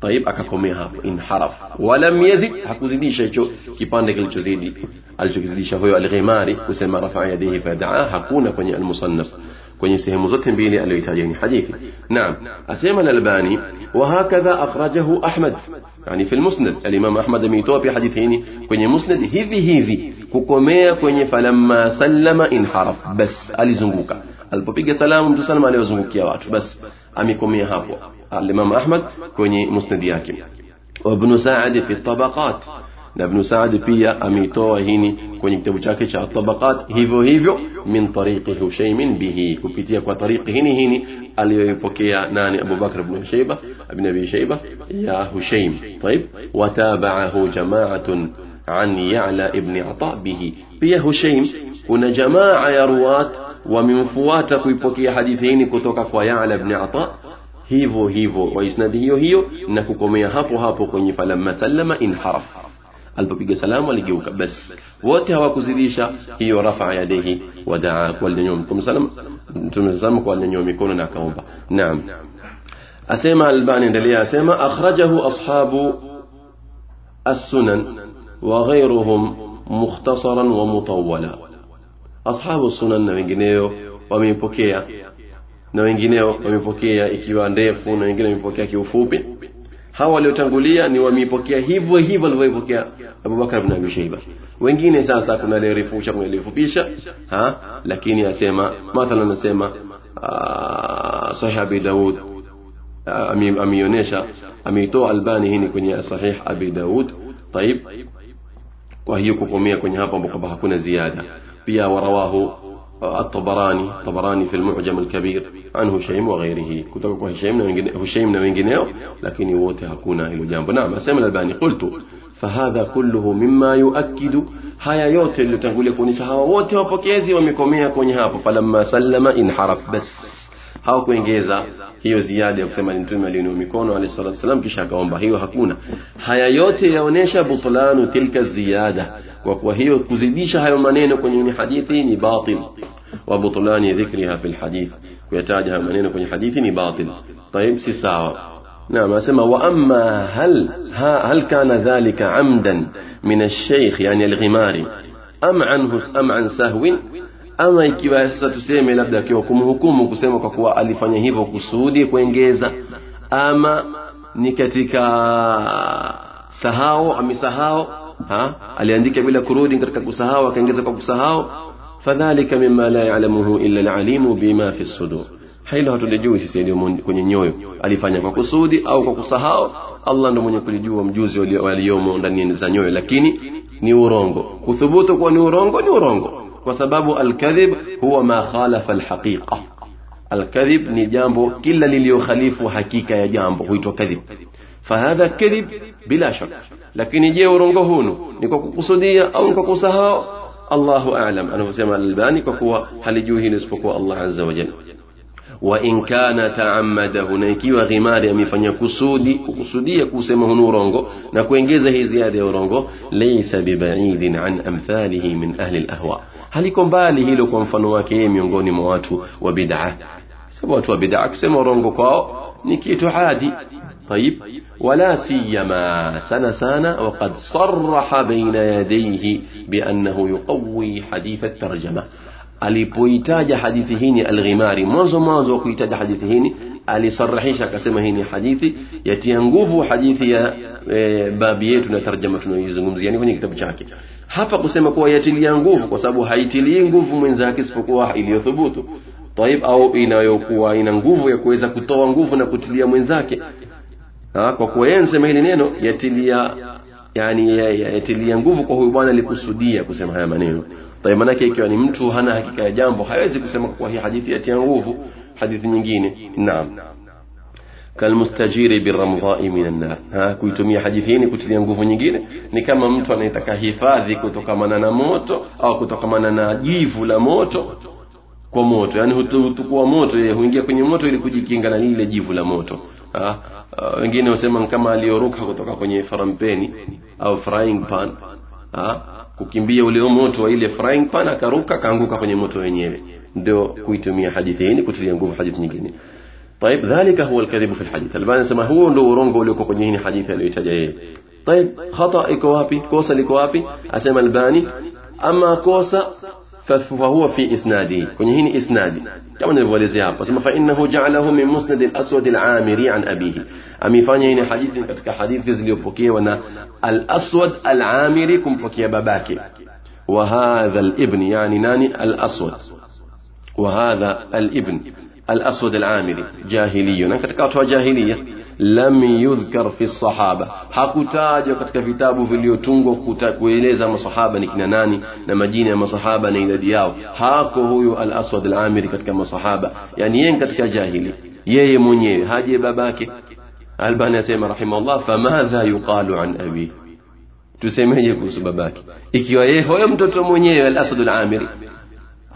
S1: طيب أكاكميها انحرف. ولم يزد. حكو زيدي شيشو كي بانك ألجو زيدي الجو الغماري كسما رفع يديه فدعا حكونا كوني المصنف. Kwenye sehemu zote mbili aliyohitaja ni hadithi naam asema al-albani وهكذا أخرجه أحمد يعني في المسند الإمام أحمد ameitoa pia hadithi hii kwenye musnad hivi hivi kukomea kwenye falamma sallama inharaf bas alizunguka alipopiga salamu mtu salama aliozungukia watu bas amekomea hapo al-Imam Ahmad kwenye musnad yake وابن سعد في الطبقات na Ibn Saad pia ameitoa hini kwenye kitabu chake cha Tabaqat hivyo hivyo min tariqi Hushaym bihi kupitia kwa tariqi hini hini aliyoipokea nani Abu Bakr ibn Shayba ibn Abi Shayba ya Hushaym طيب وتابعه جماعة عن يعلى ابن عطاء به pia Hushaym kuna jamaa ya ruwat wamemfuata kuipokea hadithi hii kutoka kwa Ya'la ibn Ata hivyo hivyo wa isnadi hiyo hiyo na kukomea hapo hapo kwenye falamma sallama inharaf alipopiga salamu aligeuka basi wote hawakuzidisha hiyo rafa yadihi wadaa walinyanyua mtume salam mtume salam kwa alinyanyua mikono na akaomba naam asema albani endelea asema akhrajahu ashabu السنن وغيرهم مختصرا ومطولا أصحاب السنن na wengineo wameipokea na wengineo wamepokea ikiwa ndefu na wengine wamepokea kiufupi hawa waliotangulia ni wameipokea hivyo hivyo walivyoipokea Abubakar ibn Abi Shayba wengine sasa kuna aliyerefusha kuna aliyefupisha ha lakini asema mathalan anasema sahih Abi Daud ameionyesha ameitoa Albani hii kwenye sahih Abi Daud طيب kwa hiyo kukomea kwenye hapo ambapo hakuna ziada pia warawahu الطبراني طبراني في المعجم الكبير عن هشيم وغيره. كتب هشيم هشيم من جنيو لكن يوتي هكونا إلى جانب. نعم أسامي الألباني. قلت فهذا كله مما يؤكد. هيا يوتي اللي تنقول يكوني سهوا ووتي وبكيزي ومكومي يكوني هاب فلما سلم انحرف. بس هاو كوينجيزا هي ziada ya kusema ni mtume aliinua mikono alehi salatu wasalam kisha akaomba hiyo hakuna haya yote yaonyesha butlanu tilka ziada kwa kuwa hiyo kuzidisha hayo maneno kwenye hadithi ni batil wa butlani dhikriha fi alhadith kuyataja hayo maneno kwenye hadithi ni batil طيب si sawa نعم أسمى وأما هل هل كان ذلك عمدا من الشيخ يعني الغماري أم عنه أم عن سهو ama ikiwa sasa tuseme labda akiwa kumhukumu kusema kwa kuwa alifanya hivyo kusudi kuongeza ama ni katika sahau amesahau ha aliandika bila kurudi katika kusahau akaongeza kwa kusahau fadhalika mimma la ya'lamuhu illa alalimu bima fi sudur hilo hatulijui sisi ndio kwenye nyoyo alifanya kwa kusudi au kwa kusahau Allah ndo mwenye kulijua mjuzi waliomo ndani za nyoyo lakini ni urongo kuthubutu kuwa ni urongo ni urongo kwa sababu alkadhib huwa ma khalafa alhaqiqa alkadhib ni jambo kila liliyokhalifu hakika ya jambo huitwa kadhib fahadha kadhib bila shak lakini je urongo hunu ni kwa kukusudia au ni kwa kusahau? Allahu a'lam. Anavyosema Albani kwa kuwa halijui hili isipokuwa Allah azza wa jalla. Wa in kana taammadahu na ikiwa ghimari amefanya kusudi kukusudia kusema hunu urongo na kuongeza hii ziada ya urongo laysa bibaidin an amthalihi min ahli alahwa. Haliko mbali hilo kwa mfano wake yeye miongoni mwa watu wa bid'a sababu watu wa bid'ah kusema urongo kwao ni kitu hadi. طيب ولا سيما سنة سنة وقد صرح بين يديه بأنه يقوي حديث الترجمة alipoitaja hadithi hii ni alghimari mwanzo mwanzo wa kuitaja hadithi hii alisarahisha akasema hii ni hadithi yatia nguvu hadithi ya e, babi yetu na tarjama tunayoizungumzia ni kwenye kitabu chake hapa kusema kuwa yatilia nguvu kwa sababu haitilii nguvu mwenzake isipokuwa iliyothubutu taib au inayokuwa ina nguvu ya kuweza kutoa nguvu na kutilia mwenzake kwa kuenzi sema hili neno yatilia yani yatilia nguvu kwa huyu bwana alikusudia kusema haya maneno. Tayi manake ikiwa ni mtu hana hakika ya jambo hawezi kusema kwa hii hadithi yatia nguvu hadithi nyingine. Naam. Kalmustajiri biramdhai min annar ha kuitumia hadithi hii ni kutilia nguvu nyingine. Ni kama mtu anayetaka hifadhi kutokamana na moto au kutokamana na jivu la moto kwa moto. Yani hutukua moto yeye huingia kwenye moto ili kujikinga na lile jivu la moto. wengine husema kama aliyoruka kutoka kwenye farampeni au frying pan ha? kukimbia ule moto wa ile frying pan akaruka akaanguka kwenye moto wenyewe ndio kuitumia hadithi hii kutilia nguvu hadithi nyingine طيب ذلك هو الكذب في الحديث الباني سما هو ndo urongo ulioko kwenye hii hadithi aliyotaja yeye طيب خطا iko wapi kosa liko wapi asema albani ama kosa فهو في إسناده. كنهين إسنادي. كما نفوالزي هابا فإنه جعله من مسند الأسود العامري عن أبيه. أمي فاني هنا حديث كتك حديث ذلي وبكي وأنا الأسود العامري كم بكي باباكي. وهذا الابن يعني ناني الأسود. وهذا الابن الأسود العامري. جاهلي. نكتك أتوى جاهلية. لم يذكر في الصحابة. حكتاج وكتك كتابه في اليوتونغو كويليزا مصحابة نكناناني نمجيني مصحابة نيدادياو حاكو هو الأسود العامر كتك مصحابة يعني ين كتك جاهلي. يي منيه هاجي باباك البان يسيما رحمه الله فماذا يقال عن أبي؟ تسيما يكوس باباك إكيو يهو يمتوتو منيه الأسود العامر.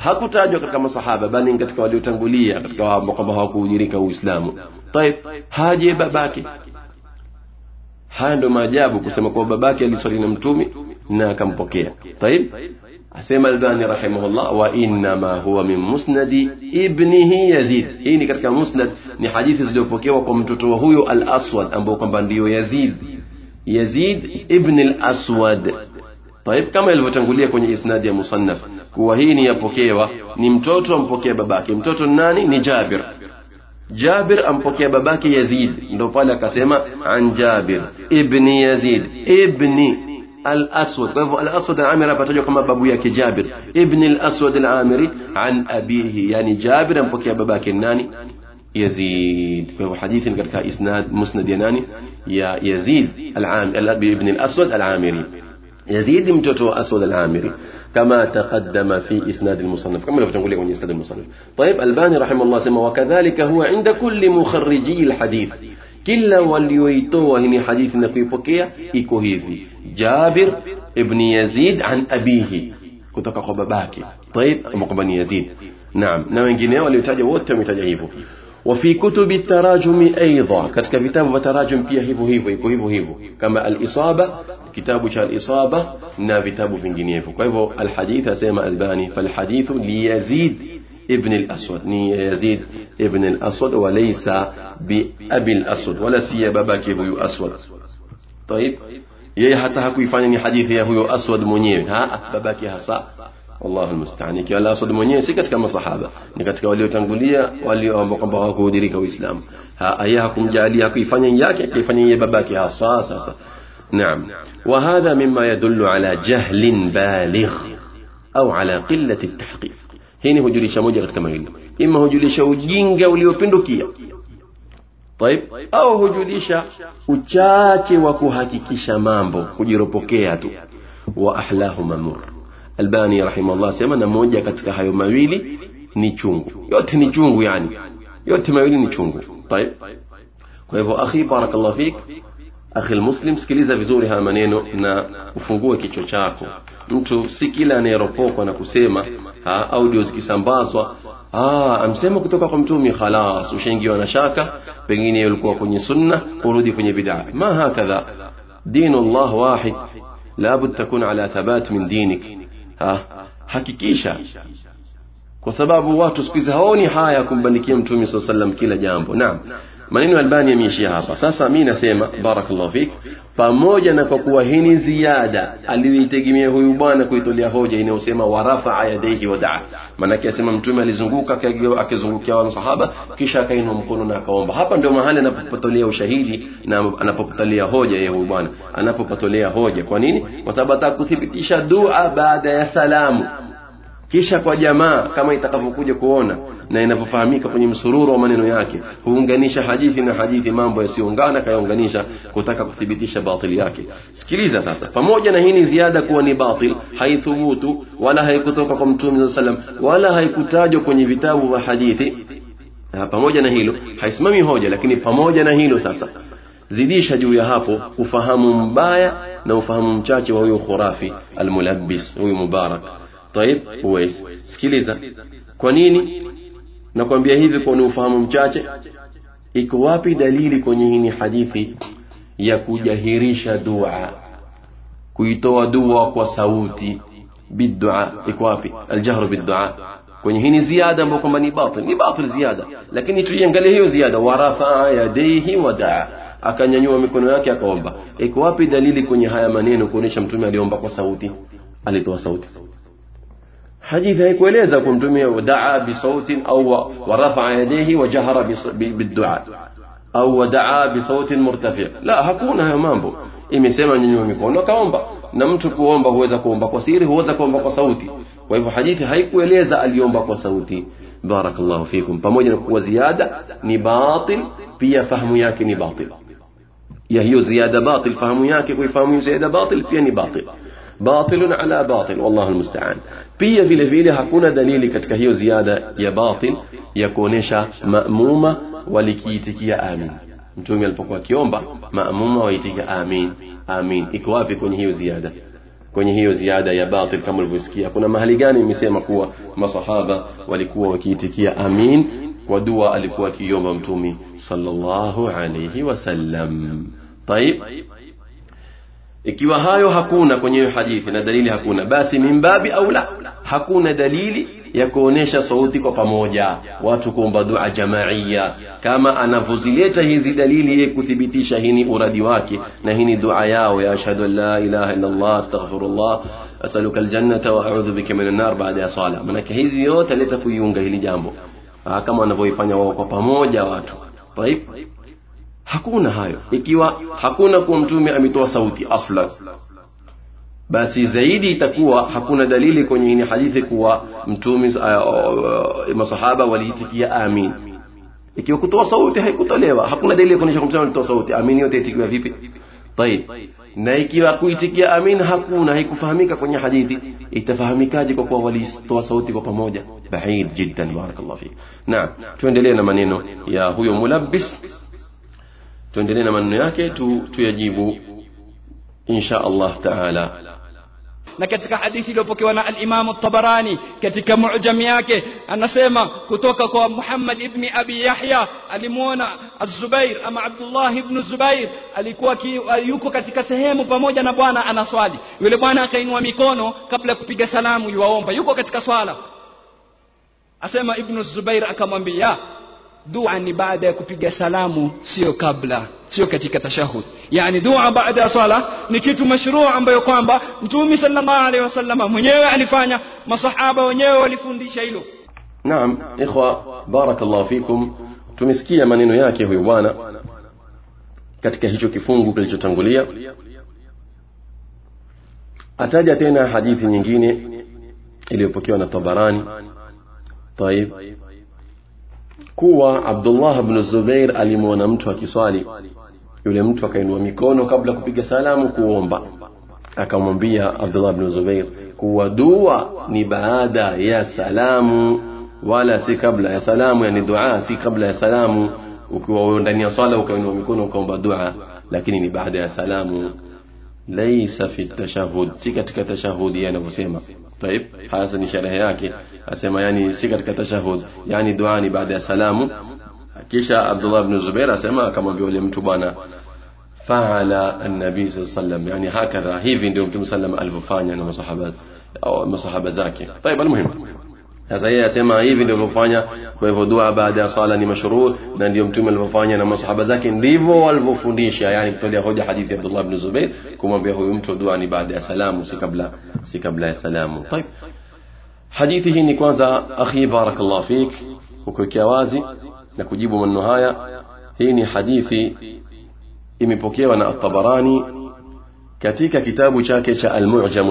S1: hakutajwa katika masahaba bali katika waliotangulia katika wao kwamba hawakuujirika uislamu. Taib haje babake? Haya ndio maajabu kusema kuwa babake aliswali na mtumi na akampokea. Taib asema albani rahimahullah wa huwa min musnadi ibnihi yazid. Hii ni katika musnad ni hadithi zilizopokewa kwa mtoto wa huyo al aswad ambao kwamba ndiyo yazid. Yazid ibn al aswad taib kama ilivyotangulia kwenye isnadi ya musannaf. Kuwa hii ni yapokewa. Ni mtoto ampokea babake. Mtoto nani? Ni Jabir. Jabir ampokea babake Yazid. Ndo pale akasema an Jabir ibni Yazid ibni الأسود الأسود العامري بتجو كما بابو ياك جابر ابن الأسود العامري عن أبيه يعني جابر أمبكي باباك الناني يزيد وهو حديث كان إسناد مسند يناني يا يزيد العام ابن الأسود العامري يزيد متوتو أسود العامري كما تقدم في إسناد المصنف. كما لو تقول لي إسناد المصنف؟ طيب ألباني رحمه الله سمع وكذلك هو عند كل مخرجي الحديث. كلا وليويتو وهني حديث نقي بكيا إكوهيفي جابر ابن يزيد عن أبيه. كتك قبباكي طيب مقبن يزيد. نعم. نعم نعم وليتاجه وتم يتاجهيفو وفي كتب التراجم أيضا. كتك كتاب التراجم بيهيفو هيفو هيفو. كما الإصابة كتاب شان إصابة نا كتاب في جنيف وكيفو الحديث أسيما ألباني فالحديث ليزيد ابن الأسود. ني يزيد ابن الأسود وليس بأبي الأسود ولا سي باباك هو أسود. طيب يي حتى هكو يفانيني حديث هو أسود منير. ها باباك هسا. والله المستعان. كي الله أسود منير سكت كما صحابة. نكت كوالي تنقلية والي أمبقى بغاكو ديريك وإسلام ها أيها كم جالي هكو يفانيني ياك يفانيني باباك هسا نعم وهذا مما يدل على جهل بالغ أو على قلة التحقيق هيني هجولي شموجة كما هين إما هجولي شوجينجا وليوبندو كيا طيب أو هجولي شا وچاتي وكوهاكي مامبو هجيرو بوكياتو وأحلاه ممر الباني رحمه الله سيما نموجة كتك هايو مويلي نيشونغ يوتي نيشونغ يعني يوتي مويلي نيشونغ طيب كيفو أخي بارك الله فيك akhi muslim sikiliza vizuri haya maneno na ufungue kichwa chako. Mtu si kila anayeropokwa na kusema ha, audio zikisambazwa ah amsema kutoka kwa mtumi khalas ushaingiwa na shaka pengine ulikuwa kwenye sunna urudi kwenye bid'a. Ma hakadha dinu Allah wahid labud takun ala thabat min dinik. Ha hakikisha kwa sababu watu siku hizi haoni haya kumbandikia mtume saa sallam kila jambo. Naam maneno ya albani yameishia hapa. Sasa mi nasema barakallahu fik pamoja na kwa kuwa hii ni ziada aliyoitegemea huyu bwana kuitolea hoja inayosema warafaa yadaihi wadaa maanake asema mtume alizunguka akizungukia masahaba kisha akainua mkono na akaomba. Hapa ndio mahali anapopatolea ushahidi na anapopatolea hoja yeye huyu bwana. Anapopatolea hoja. Kwa nini? Kwa sababu ataka kuthibitisha dua baada ya salamu. Kisha kwa jamaa kama itakavyokuja kuona na inavyofahamika kwenye msururu wa maneno yake huunganisha hadithi na hadithi mambo yasiyoungana kayaunganisha kutaka kuthibitisha batili yake sikiliza sasa pamoja na hii ni ziada kuwa ni batil haithubutu wala haikutoka kwa mtume saa salam wala haikutajwa kwenye vitabu vya hadithi na pamoja na hilo haisimami hoja lakini pamoja na hilo sasa zidisha juu ya hapo ufahamu mbaya na ufahamu mchache wa huyo khurafi almulabbis huyu mubarak طيب uwezi sikiliza kwa nini Nakwambia hivi kwa ni ufahamu mchache. Iko wapi dalili kwenye hii hadithi ya kujahirisha dua? Kuitoa dua kwa sauti bidua iko wapi? Aljahru bidua. Kwenye hii ni ziada ambayo kwamba ni batil ni batil ziada. Lakini tuiangalie hiyo ziada. Warafaa yadaihi wadaa akanyanyua mikono yake akaomba. Iko wapi dalili kwenye haya maneno kuonesha mtume aliomba kwa sauti? Alitoa sauti حديث هيك وليس كنتم ودعا بصوت أو ورفع يديه وجهر بالدعاء. أو ودعا بصوت مرتفع. لا هكون هيا مامبو. إمي سيما نيني ومكونا كومبا نمتو كومبا هو إذا كومبا قصيري هو إذا كومبا قصوتي وإذا حديث هيك وليس اليومبا قصوتي بارك الله فيكم. فموجنا قوة زيادة نباطل بيا فهم ياكي نباطل يهيو زيادة باطل فهم ياكي ويفهم زيادة باطل بيا نباطل, نباطل. باطل على باطل والله المستعان. بيا في لفيل هكونا دليل كتك زيادة يا باطل يكونش مأمومة ولكيتك يا آمين متومي الفقوة كيومبا مأمومة ويتك آمين. آمين. إكواب كون هي زيادة. كون هي زيادة يا باطل كم البوسكية كنا مهلي قاني مسيما ما صحابة ولكوة وكيتك يا آمين. ودوا ألكوة كيوم متومي صلى الله عليه وسلم. طيب. Ikiwa hayo hakuna kwenye hiyo hadithi na dalili hakuna basi mimbabi au la hakuna dalili ya kuonesha sauti kwa pamoja watu kuomba dua jamaia kama anavyozileta hizi dalili yeye kuthibitisha hii ni uradi wake na hii ni dua yao ya ashhadu an la ilaha illa allah astaghfirullah asaluka aljannata wa a'udhu bika minan nar baada ya sala manake hizi yote aleta kuiunga hili jambo kama wanavyoifanya wao kwa pamoja watu طيب hakuna hayo ikiwa hakuna kuwa mtume ametoa sauti aslan basi zaidi itakuwa hakuna dalili kwenye hii hadithi kuwa mtume uh, masahaba waliitikia amin ikiwa kutoa sauti haikutolewa hakuna dalili kuonyesha mtume alitoa sauti amin yote itikiwa vipi طيب na ikiwa kuitikia amin hakuna haikufahamika kwenye hadithi itafahamikaje kwa kuwa walitoa sauti kwa pamoja bahid jiddan barakallahu fik naam tuendelee na maneno ya huyo mulabbis tuendelee na maneno yake tu tuyajibu insha Allah taala
S2: na katika hadithi iliyopokewa na al-Imam tabarani katika mu'jam yake anasema kutoka kwa Muhammad ibn Abi Yahya alimuona Az-Zubair ama Abdullah ibn Zubair alikuwa ki, yuko katika sehemu pamoja na bwana anaswali yule bwana akainua mikono kabla ya kupiga salamu yuwaomba yuko katika swala asema ibn Zubair akamwambia dua ni baada ya kupiga salamu sio kabla sio katika tashahud yani dua baada ya swala ni kitu mashruu ambayo kwamba mtume sallallahu alaihi wasallam mwenyewe alifanya masahaba wenyewe walifundisha hilo
S1: naam ikhwa barakallahu fikum tumesikia maneno yake huyu bwana katika hicho kifungu kilichotangulia ataja tena hadithi nyingine iliyopokewa na Tabarani طيب kuwa Abdullah ibn Zubair alimwona mtu akiswali. Yule mtu akainua mikono kabla kupiga salamu kuomba. Akamwambia Abdullah ibn Zubair kuwa dua ni baada ya salamu wala si kabla ya salamu yani dua si kabla ya salamu. Ukiwa ndani ya swala ukainua mikono ukaomba dua lakini ni baada ya salamu ليس في التشهد. سكت كتشهد يعني يا نبو سيما طيب هذا نشرح ياكي. أسيما يعني سكت كتشهد. يعني دعاني بعد السلام كيشا عبد الله بن الزبير أسيما كما بيقول يمتبانا فعل النبي صلى الله عليه وسلم. يعني هكذا. هيفين فيديو صلى الله عليه وسلم ألف أو مصحبة زاكي. طيب المهم. Sasa yeye asema hivi ndio alivyofanya kwa hivyo dua baada ya sala ni mashruu na ndio mtume alivyofanya na masahaba zake ndivyo walivyofundisha yani kutolea hoja hadithi ya Abdullah ibn Zubair kumwambia huyu mtu dua ni baada ya salamu si kabla si kabla ya salamu طيب hadithi hii ni kwanza akhi barakallahu fik ukiwekea wazi na kujibu maneno haya hii ni hadithi imepokewa na at-Tabarani katika kitabu chake cha Al-Mu'jam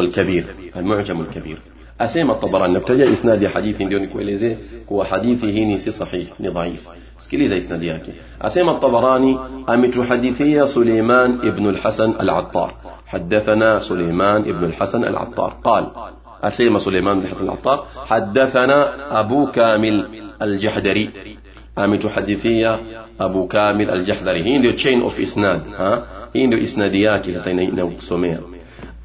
S1: al-Kabir Al-Mu'jam al-Kabir asema Tabarani nakutaja isnadi ya hadithi ndio nikuelezee kuwa hadithi hii ni si sahihi ni dhaif sikiliza isnadi yake asema Tabarani ametuhadithia Suleiman ibn al-Hasan al-Attar حدثنا سليمان ابن الحسن العطار قال أسيما سليمان بن الحسن العطار حدثنا أبو كامل الجحدري أمي تحدثية أبو كامل الجحدري هي ndio chain of isnad ها ndio isnadi yake sasa inakusomea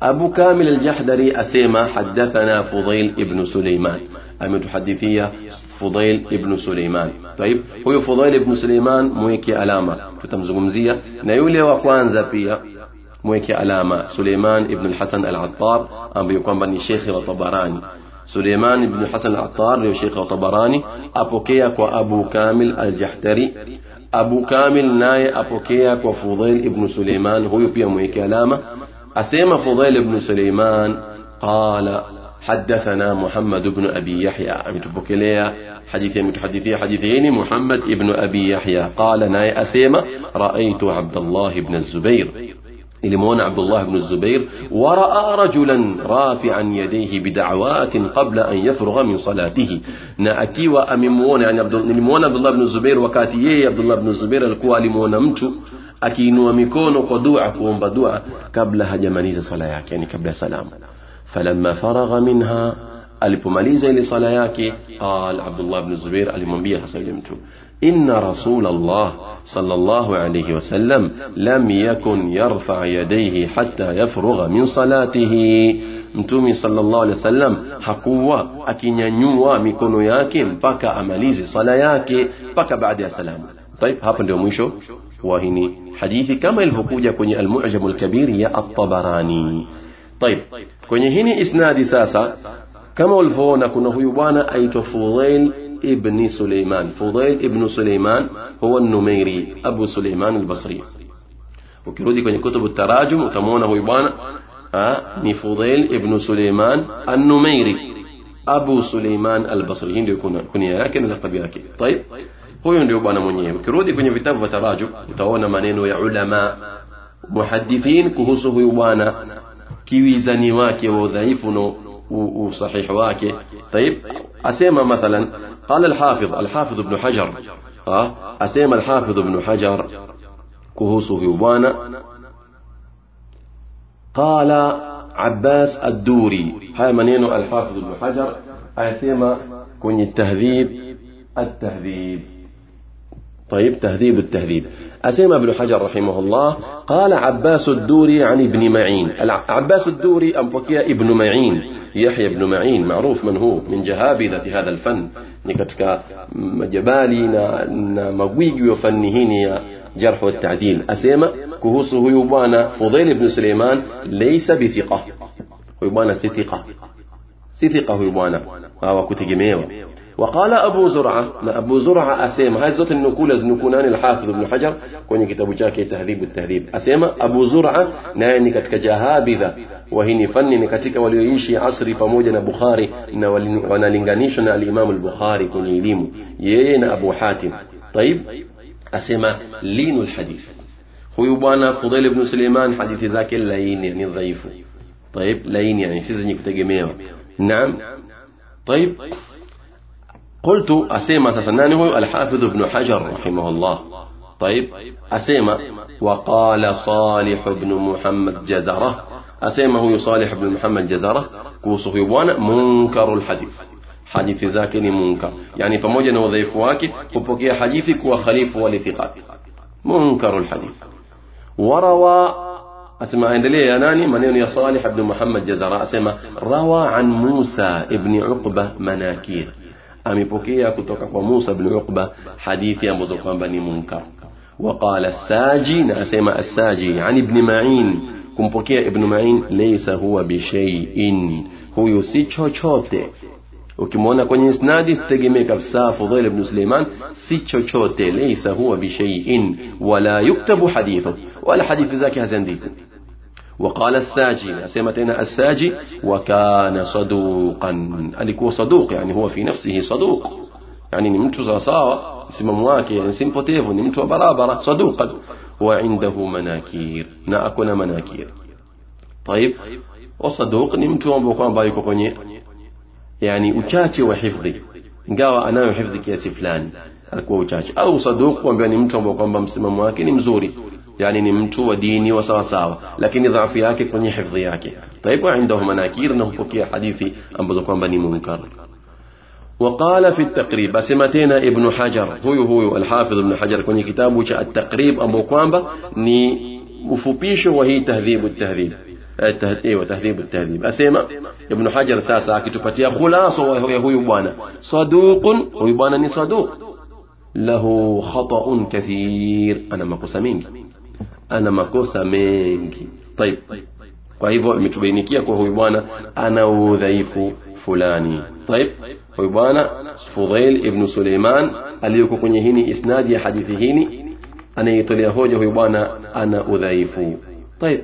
S1: أبو كامل الجحدري أسيما حدثنا فضيل ابن سليمان. أم تحدثية فضيل ابن سليمان. طيب هو فضيل ابن سليمان مويكي ألامة كتمزغمزية نيولي وقوان زبية مويكي ألامة سليمان ابن الحسن العطار. أم بيقوم بني شيخ وطبراني. سليمان ابن الحسن العطار يو شيخ وطبراني. أبوكيا أبو كامل الجحدري. أبو كامل ناي أبوكيا وفضيل ابن سليمان. هو يبيا مويكي ألامة asema Fudail ibn Suleiman qala حدثنا محمد بن أبي يحيى. متبكليا حديث متحدثية حديثين محمد ابن أبي يحيى. قال ناي أسيمة رأيت عبد الله بن الزبير. لمونة عبد الله بن الزبير ورأى رجلا رافعا يديه بدعوات قبل أن يفرغ من صلاته. نأكي أممونة يعني عبد لمونة عبد الله بن الزبير وكاتيه عبد الله بن الزبير القوى لمونة مچو. أكينوا مكونوا قدوعة قوم بدوعة قبل هجمانيز صلاة يعني قبل سلام. فلما فرغ منها alipomaliza ile sala yake qal Abdullah ibn Zubair alimwambia hasa yule mtu الله صلى الله عليه وسلم لم يكن يرفع يديه حتى يفرغ من صلاته mtumi sallallahu alaihi wasallam hakuwa akinyanyua mikono yake mpaka amalize sala yake mpaka baada ya salamu طيب hapa ndio mwisho wa hini hadithi kama ilivyokuja kwenye al-mu'jam al-kabir ya at-tabarani طيب kwenye hini isnadi sasa كما ولفونا كنا هو يبانا أي فضيل ابن سليمان. فضيل ابن سليمان هو النميري أبو سليمان البصري. وكرودي كن كتب التراجم وتمونا هو يبانا آه، نفضيل ابن سليمان النميري أبو سليمان البصري. هندي يكون كنيا لكن لقب ياكي طيب هو يندي يبانا منيه وكرودي كن كتب التراجم وتمونا منين ويا علماء محدثين كهوسه يبانا. كيوزاني واكي وضعيفنو usahihi wake طيب أسيما مثلا قال الحافظ الحافظ ابن حجر. أه؟ أسيما الحافظ ابن حجر كهوسه يبانا قال عباس الدوري هاي منينو الحافظ ابن حجر. أسيما كن التهذيب التهذيب. طيب تهذيب التهذيب. أسيما ابن حجر رحمه الله قال عباس الدوري عن ابن معين. عباس الدوري أمبكيا ابن معين. يحيى بن معين معروف من هو؟ من جهابذة هذا الفن. نكتك مغويجي وفنهين يا جرح والتعديل. أسيما كهوسه يبانا فضيل بن سليمان ليس بثقة. يبانا ستقة ستقة يبانا هو كتجميوه وقال أبو زرعة ما أبو زرعة أسيم هاي زوت النقول از نكونان الحافظ ابن حجر كون كتاب جاكي تهذيب التهذيب. أسيم أبو زرعة ناني كتك جهابذة وهني فن نكتك وليوشي عصري فموجة بخاري ونالنغانيش الإمام البخاري كون يليم. يين أبو حاتم. طيب أسيم لين الحديث. خيوبانا فضيل بن سليمان حديث ذاك اللين يعني الضعيف طيب لين يعني شزني كتك نعم. طيب, طيب. قلت أسيما سسناني هو الحافظ ابن حجر رحمه الله. طيب أسيما وقال صالح بن محمد جزرة. أسيما هو صالح بن محمد جزرة. كوسه يبوانا منكر الحديث. حديث ذاك منكر. يعني wake kupokea hadithi kuwa khalifu wa lithiqat منكر الحديث. وروى أسمع endelea ya nani maneno ya Salih ibn Muhammad Jazara asema rawa an Musa ibn Uqba manakir amepokea kutoka kwa Musa ibn Uqba hadithi ambazo kwamba منكر وقال الساجي نعسيما الساجي عن ابن معين كم ابن معين ليس هو بشيء هو يسي چو چوتي وكمونا كون يسنادي استقيمي كفسا فضيل ابن سليمان سي چو چوتي ليس هو بشيء ولا يكتب حديثه ولا حديث ذاك هزن وقال الساجي نسمة الساجي وكان صدوقا. ألكو صدوق يعني هو في نفسه صدوق. يعني نمتو زاسا اسم مواك يعني اسم بوتيفو نمتو برابرة صدوقا. وعنده مناكير نأكل مناكير. طيب وصدوق نمتو مبوكوان بايكو كوني يعني أتاتي وحفظي. قال أنا يحفظك يا سفلان. أكو أتاتي أو صدوق وبيان نمتو مبوكوان بمسم مواك نمزوري. يعني ni وديني wa dini wa sawa sawa lakini dhaifu yake kwenye hifadhi yake taipo عندهم nakir na kupokea hadithi ambazo kwamba وقال في التقريب بسمتنا ابن حجر. هو هو الحافظ ابن حجر كوني كتابه شاء التقريب أمو كوامبا ني مفوبيشو وهي تهذيب التهذيب. إيوه تهذيب التهذيب. أسيما ابن حجر ساسا كتبتيا خلاص وهو هو بوانا صدوق هو بوانا ني صدوق. له خطأ كثير. أنا ما قسمين ana makosa mengi طيب kwa hivyo imetubainikia kwa huyu bwana ana udhaifu fulani طيب huyu bwana Fudhail ibn Suleiman aliyoko kwenye hini isnadi ya hadithi hini anayetolea hoja huyu bwana ana udhaifu طيب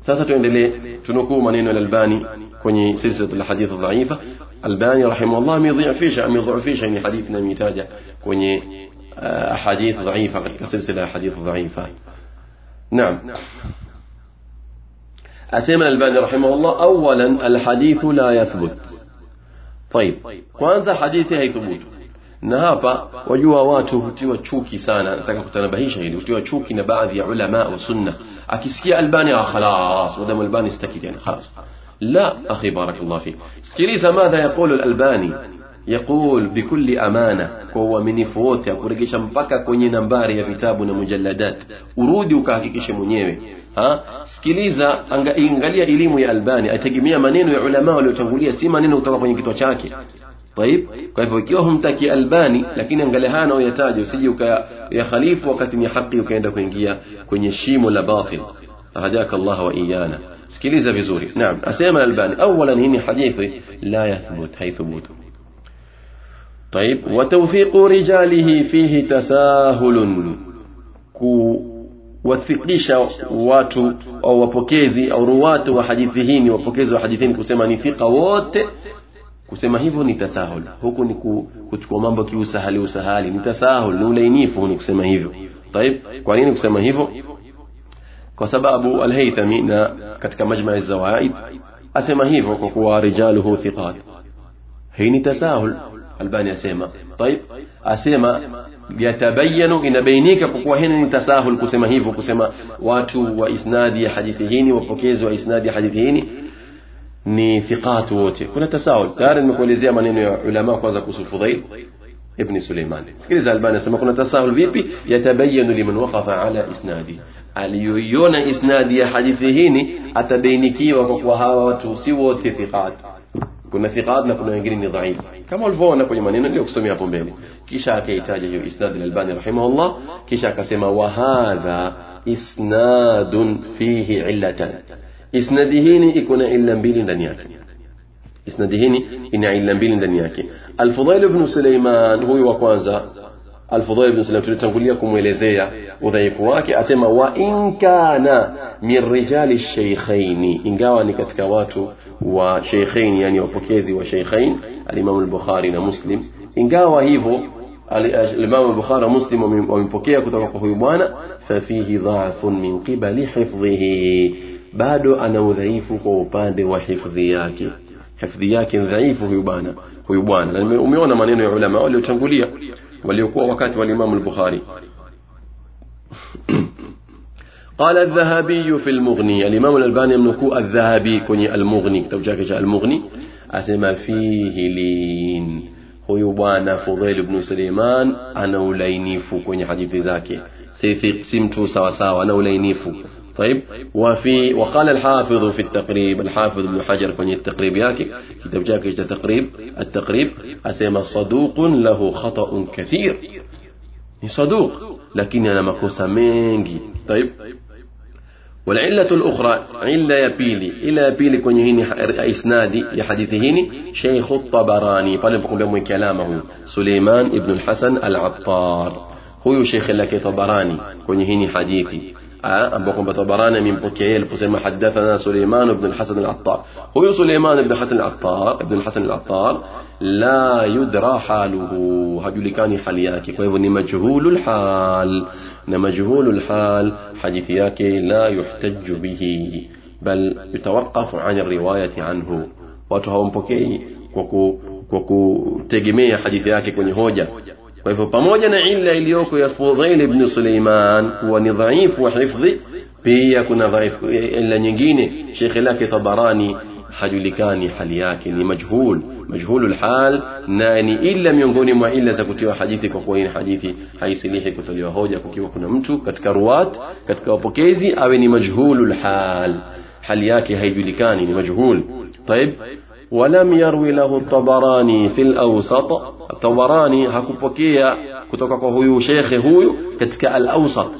S1: sasa tuendelee tunukuu maneno ya Albani kwenye silsila hadith dhaifa Albani rahimahullah amedhiifisha amedhiifisha ni hadithi na mitaja kwenye ahadith dhaifa katika silsila ya hadith dhaifa نعم. نعم. أسيما الباني رحمه الله أولا الحديث لا يثبت. طيب وانزا حديث هي ثبوت. نهابا وجوا واتو فتوى تشوكي سانا تكفت نبهيش هيدو فتوى تشوكي نبعض علماء وسنة. أكيسكي ألباني أه خلاص ودم الباني استكيت يعني خلاص. لا أخي بارك الله فيك. سكريزا ماذا يقول الألباني؟ يقول بكل أمانة kwa uaminifu wote akuregesha mpaka kwenye nambari ya vitabu na mujalladat urudi ukahakikishe mwenyewe ha sikiliza anga, angalia elimu ya Albani ategemea maneno ya ulama waliotangulia si maneno kutoka kwenye kichwa chake طيب kwa hivyo ikiwa humtaki Albani lakini angalia hana uyataja usije ukaya khalifu wakati ni haki ukaenda kuingia kwenye shimo la batil hadaka Allah wa iyana sikiliza vizuri naam asema Albani awalan hii hadithi la yathbut haithubutu طيب وتوفيق رجاله فيه تساهل. كو وثقيشا واتو أو وبوكيزي أو رواتو وحديثين وبوكيزي وحديثين كسما نثقة وات كسما هيفو نتساهل هكو نكو كتكو مامبو كيو سهلي وسهالي نتساهل نولينيفو نكسما هيفو. طيب كوانين كسما هيفو؟ كسباب الهيثم كتك مجمع الزوائد. asema hivyo kuwa رجاله ثقات. hini تساهل. Albani asema طيب asema yatabayanu inabainika kwa kuwa hili ni tasahul kusema hivyo kusema watu wa isnadi ya hadithi hii wapokezi wa isnadi ya hadithi hii ni thiqat wote kuna tasahul tayari nimekuelezea maneno ya ulama kwanza kuhusu Fudhail ibn Suleiman sikiliza albani asema kuna tasahul vipi yatabayanu liman waqafa ala isnadi aliyoiona isnadi ya hadithi hii atabainikiwa kwa kuwa hawa watu si wote thiqat kuna thiqat na kuna wengine ni dhaifu kama ulivyoona kwenye maneno niliyokusomea hapo mbele kisha akaitaja hiyo isnad al-Albani rahimahullah kisha akasema wa hadha isnadun fihi illatan isnadi hii iko na illa mbili ndani yake isnadi hii ina illa mbili ndani yake al-Fudail ibn Sulaiman huyu wa kwanza الفضيل بن سلام تريد تنقل لكم ويلزيا وضعيف واكي أسمى وإن كان من رجال الشيخين إن قاوا نكتك واتو وشيخين يعني وبكيزي وشيخين الإمام البخاري ومسلم إن قاوا هيفو الإمام البخاري مسلم ومن بكيا كتك وخيبوانا ففيه ضعف من قبل حفظه بعد أنا وضعيف وقوباد وحفظياك حفظياك ضعيف خيبوانا خيبوانا لأن أميونا منين يعلم أولي وتنقل وليكون وكات والإمام البخاري. قال الذهبي في المغني. الإمام الألباني من كو الذهبي كني المغني. طيب، تو جاء المغني. أسمى فيه لين. هو يبانا فضيل بن سليمان أنا أولينيف كني حديث ذاك سيثق سمتو سوا سوا أنا أولينيف طيب. وفي وقال الحافظ في التقريب الحافظ ابن حجر كوني التقريب ياكي كتاب جاكي التقريب التقريب أسمى صدوق له خطأ كثير. صدوق lakini ana makosa mengi طيب. والعلة الأخرى علة يبيلي إلى يبيلي كوني هيني إسنادي يا حديث هيني شيخ الطبراني. فلنبقى بمو كلامه سليمان ابن الحسن العطار. huyu shekhe lake tabarani kwenye hini hadithi أه، أبوكم بتبرانا من بوكيل بسم حدثنا سليمان بن الحسن العطار. هو سليمان بن الحسن العطار ابن الحسن العطار. لا يدرى حاله. هجولي كان حالياكي كيف مجهول الحال. نمجهول الحال. حديث لا يحتج به. بل يتوقف عن الرواية عنه. واتهم بوكي. كوكو كوكو تجميع حديث كوني هوجا. Dhaifu wa hifdhi pia kuna dhaifu illa nyingine shekhe lake Tabarani hajulikani hali yake ni majhul majhulul hal na ni illa miongoni mwa illa za kutiwa hadithi kwa kuwa hii hadithi haisilihi kutolewa hoja kukiwa kuna mtu katika ruwat katika wapokezi awe ni majhulul hal hali yake haijulikani ni مجهول طيب ولم يروي له الطبراني في الأوسط. الطبراني hakupokea kutoka huyu شيخ huyu katika الأوسط.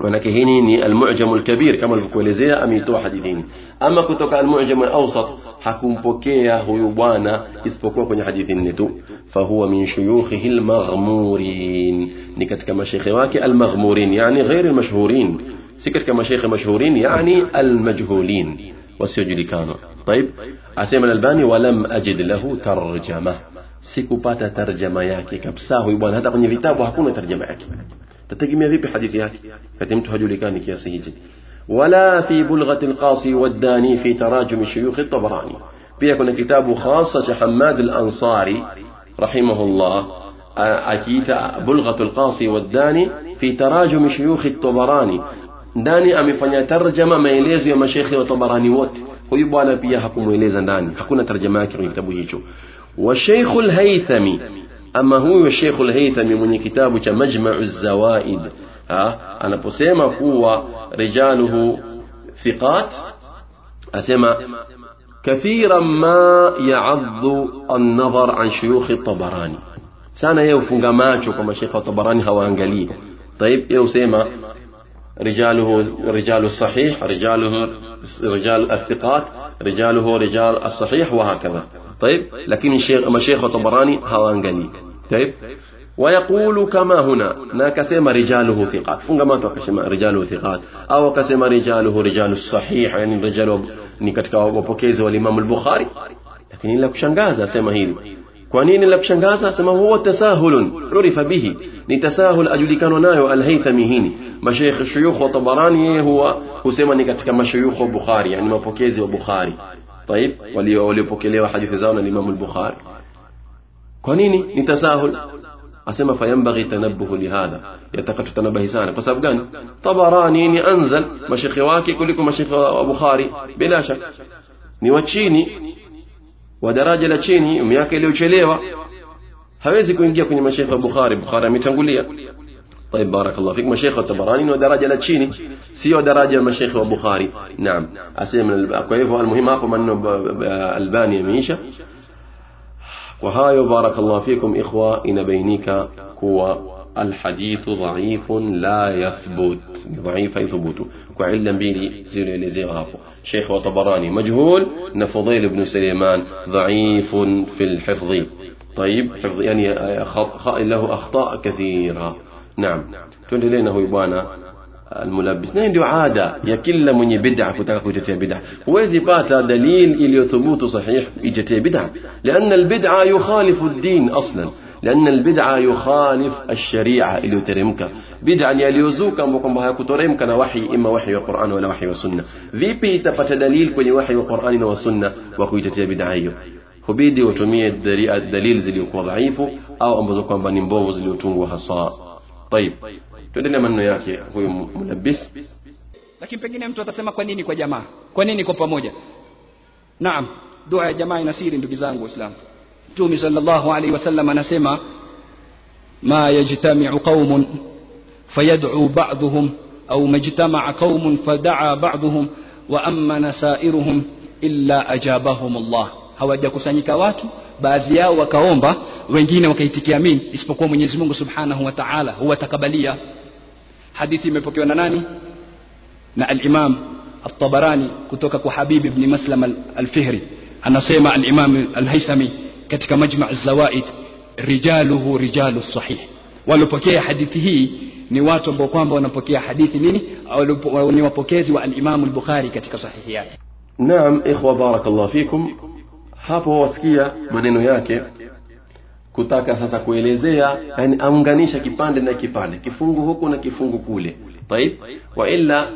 S1: walakini ni المعجم الكبير kama vile umeiona hadithi hini ama kutoka المعجم الأوسط hakupokea huyu bwana isipokuwa kwenye hadithi hini tu. فهو من شيوخه المغمورين. ni katika mashekhe wake المغمورين يعني غير المشهورين. سكتكا مشيخي مشهورين يعني المجهولين. Wasiojulikana طيب asema al-albani walam ajid lahu tarjama sikupata tarjama yake kabisa huyu bwana hata kwenye vitabu hakuna tarjama yake tategemea vipi hadithi yake kati mtu hajulikani kiasi hichi wala fi bulghati alqasi waddani fi tarajum shuyukh at-tabarani pia kuna kitabu khasa cha Hamad al-Ansari rahimahullah akiita bulghatu alqasi waddani fi tarajum shuyukh at-tabarani ndani amefanya tarjama maelezo ya mashekhi wa Tabarani wote huyu bwana pia hakumweleza ndani hakuna tarjama yake kwenye kitabu hicho والشيخ الهيثمي أما هو الشيخ الهيثمي من كتاب مجمع الزوائد ها أنا بسيما هو رجاله ثقات أسمى كثيرا ما يعض النظر عن شيوخ الطبراني sana yeye ufunga macho kwa mashekha wa tabarani hawaangalii طيب yeye رجاله رجال الصحيح رجاله رجال الثقات رجاله رجال الصحيح وهكذا. طيب لكن الشيخ مشايخ الطبراني هوانغلي طيب ويقول كما هنا ناكسم رجاله ثقات. فنغما توكسم رجاله ثقات. أو كسم رجاله رجال الصحيح يعني رجال ni katika wapokezi wa Imam al-Bukhari lakini la kushangaza kwa nini la kushangaza sema huwa tasahulun urifa bihi ni tasahul ajulikanwa nayo al-Haythami hini mashaykh shuyukh wa Tabarani yeye huwa husema ni katika mashuyukh wa Bukhari yani mapokezi wa Bukhari طيب waliopokelewa hadithi zao na Imam al-Bukhari kwa nini ni tasahul asema fayambaghi tanabbuhu lihadha yataka tutanabahi sana kwa sababu gani Tabarani ni anzal mashekhe wake kuliko mashekhe wa Bukhari bila shaka ni wa chini wa daraja la chini miaka iliyochelewa hawezi kuingia kwenye mashekhe wa Bukhari Bukhari ametangulia طيب بارك الله فيك. مشايخ الطبراني ودرجة لا تشيني سيو درجة مشايخ البخاري نعم. أسيم كيف المهم أقوم أنه الباني ميشة وهاي بارك الله فيكم إخوة إن بينك كوا الحديث ضعيف لا يثبت. ضعيف يثبت. وعلا بيلي زير اللي زي غافو شيخ وطبراني. مجهول. نفضيل بن سليمان ضعيف في الحفظ. طيب حفظ يعني له أخطاء كثيرة. tuendelee na huyu bwana almulabbis naye ndio ada ya kila mwenye bid'a kutaka kuitetea bid'a huwezi pata dalil iliyothubutu sahih itetee bid'a لأن البدعة يخالف الدين أصلا. لأن البدعة يخالف الشريعة iliyoteremka bid'a ni aliyozuka ambao kwamba hayakuteremka na wahi ima wahi wa Qur'an wala wahi wa sunna vipi itapata dalil kwenye wahi wa Qur'an na wa sunna wa kuitetea bid'a hiyo hubidi utumie dalil zilizokuwa dhaifu au ambazo kwamba ni mbovu zilizotungwa hasa طيب tuendelee maneno yake huyu mulabbis
S2: lakini pengine mtu atasema kwa nini kwa jamaa kwa nini kwa pamoja naam dua ya jamaa ina siri ndugu zangu waislamu Mtume sallallahu alaihi wasallam anasema ma yajtami'u qaumun fayad'u ba'dhum au majtama'a qaumun fada'a ba'dhum wa amana sa'iruhum illa ajabahum Allah hawajakusanyika watu baadhi yao wakaomba wengine wakaitikia amin isipokuwa Mwenyezi Mungu Subhanahu wa Ta'ala huwatakabalia hadithi imepokewa na nani na al-Imam at-Tabarani kutoka kwa Habib ibn Maslam al-Fihri anasema al-Imam al-Haythami katika majma zawaid rijaluhu rijalu sahih. Walopokea hadithi hii ni watu ambao kwamba wanapokea hadithi nini? Ni wapokezi wa alimamu lbukhari katika sahihi yake.
S1: Naam ikhwa barakallah fikum. Hapo wasikia maneno yake kutaka sasa kuelezea yani aunganisha kipande na kipande kifungu huku na kifungu kule. Taib wa illa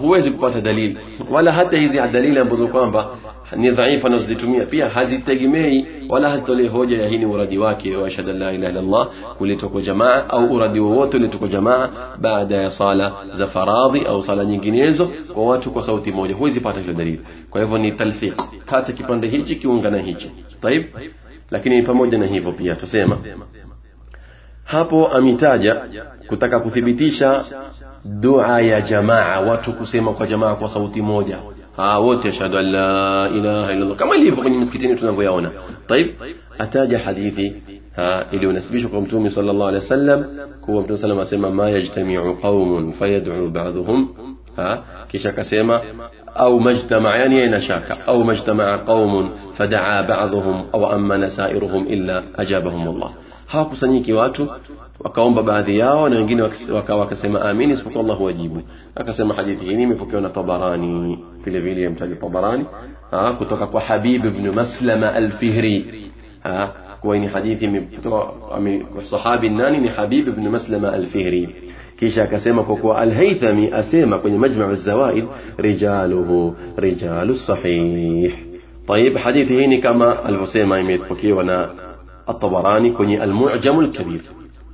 S1: huwezi kupata dalili. Wala hata hizi dalili ambazo kwamba ni dhaifa anazozitumia pia hazitegemei wala hazitolei hoja ya hii ni uradi wake wa ashhadu an la ilaha illallah kuletwa kwa jamaa au uradi wowote uletwa kwa jamaa baada ya sala za faradhi au sala nyinginezo kwa watu kwa sauti moja huwezi pata hiyo dalili kwa hivyo ni talfiq kata kipande hichi kiunga na hichi طيب lakini pamoja na hivyo pia tusema hapo amitaja kutaka kuthibitisha dua ya jamaa watu kusema kwa jamaa kwa sauti moja هاوت يشهد أن لا إله إلا الله. كما اللي يفقني مسكتين يتنا فياونا طيب أتاج حديثي ها إلي ونسبيش قمتومي صلى الله عليه وسلم. كو عبد الله سلم ما يجتمع قوم فيدعو بعضهم ها كيشا كسيما أو مجتمع يعني أين شاك؟ أو مجتمع قوم فدعا بعضهم أو أما نسائرهم إلا أجابهم الله. Hawakusanyiki watu wakaomba baadhi yao na wengine wakasema amin isipokuwa Allah wajibu akasema hadithi hii imepokewa na Tabarani vile vile mtaji Tabarani kutoka kwa Habib ibn Maslama al-Fihri kwa ni hadithi imetoka sahabi nani ni Habib ibn Maslama al-Fihri kisha akasema kwa kuwa al-Haythami asema kwenye Majma' az-Zawaid rijaluhu rijalu sahih طيب hadithi hii ni kama alivyosema imepokewa na الطبراني كوني المعجم الكبير.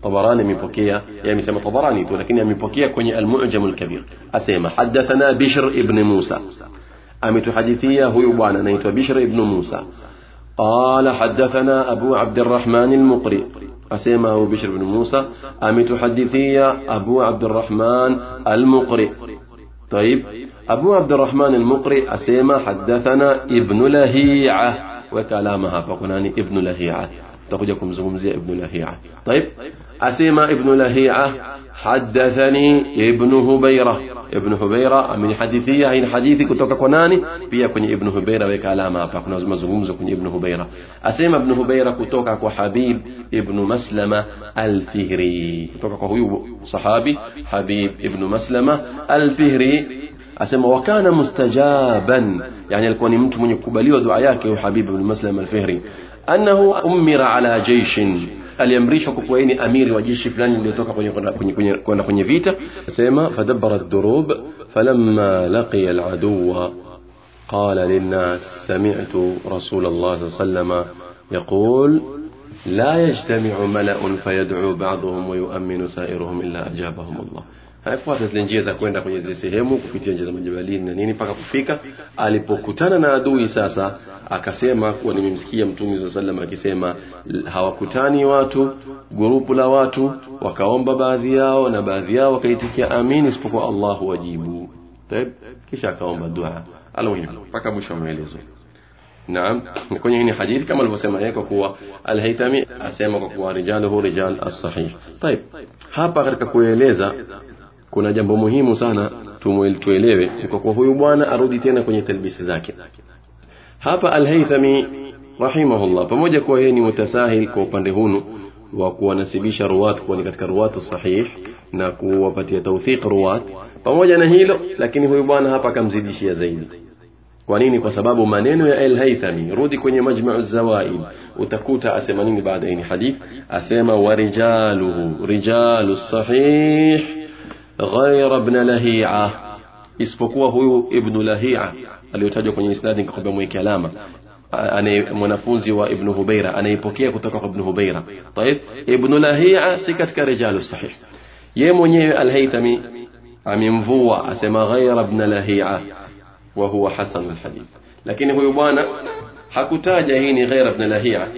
S1: طبراني ميبوكيا يعني سمى طبراني لكن ميبوكيا كوني المعجم الكبير. أسيما حدثنا بشر ابن موسى. أمي تحدثية هو يبانا نيت بشر ابن موسى. قال حدثنا أبو عبد الرحمن المقري. أسيما هو بشر بن موسى. أمي تحدثية أبو عبد الرحمن المقري. طيب أبو عبد الرحمن المقري أسيما حدثنا ابن لهيعة. وكلامها فقناني ابن لهيعة. تقول لكم زمزي ابن لهيعة. طيب أسيما ابن لهيعة حدثني ابن هبيرة. ابن هبيرة من حديثية هين حديثي كتوكا كوناني بيا كوني ابن هبيرة وكلامها فقنا زمزم كوني ابن هبيرة. أسيما ابن هبيرة كتوكا كحبيب ابن مسلمة الفهري. كتوكا كهو صحابي حبيب ابن مسلمة الفهري. mustajaban yani alikuwa ni mtu mwenye kukubaliwa dua yake Habib ibn Muslim al-Fihri annahu umira ala jayshin aliamrishwa kuwa ni amiri wa jeshi fulani lililotoka kwenye kwenda kwenye vita asema fadabbara ad-durub falamma laqiya al-aduwa قال للناس سمعت رسول الله صلى الله عليه وسلم يقول لا يجتمع ملأ فيدعو بعضهم ويؤمن سائرهم إلا أجابهم الله Eh, Hayafuata zile njia za kwenda kwenye zile sehemu kupitia njia za majabalini na nini mpaka kufika alipokutana na adui. Sasa akasema kuwa nimemsikia Mtume swalla sallam akisema, hawakutani watu gurupu la watu wakaomba baadhi yao na baadhi yao wakaitikia amin, isipokuwa Allahu wajibu. Taib, kisha akaomba dua almuhim mpaka mwisho wa maelezo. Naam, kwenye hii hadithi kama alivyosema yeye, kwa kuwa Al-Haytami asema kwa kuwa rijaluhu rijal as-sahih. tayeb hapa katika kueleza kuna jambo muhimu sana tuelewe kwa kuwa huyu bwana arudi tena kwenye talbisi zake hapa alhaithami rahimahullah pamoja kuwa yeye ni mutasahil kwa upande hunu wa kuwanasibisha ruwat kuwa ni katika ruwatu sahih na kuwapatia tawthiq ruwat pamoja na hilo lakini huyu bwana hapa akamzidishia zaidi kwa nini kwa sababu maneno ya al-haythami rudi kwenye majma'u zawaid utakuta asema nini baada ya hadith asema warijaluhu rijalu sahih غير ابن لهيعة. اسبقوا هو ابن لهيعه اللي يتجه كوني اسناد كخب كلاما أنا منافوزي وابن هبيرة أنا يبكي كتك ابن هبيرة طيب ابن لهيعه سكت كرجال الصحيح يمني الهيثمي عم ينفوى اسما غير ابن لهيعه وهو حسن الحديث لكن هو يبانا حكو تاجه هيني غير ابن لهيعه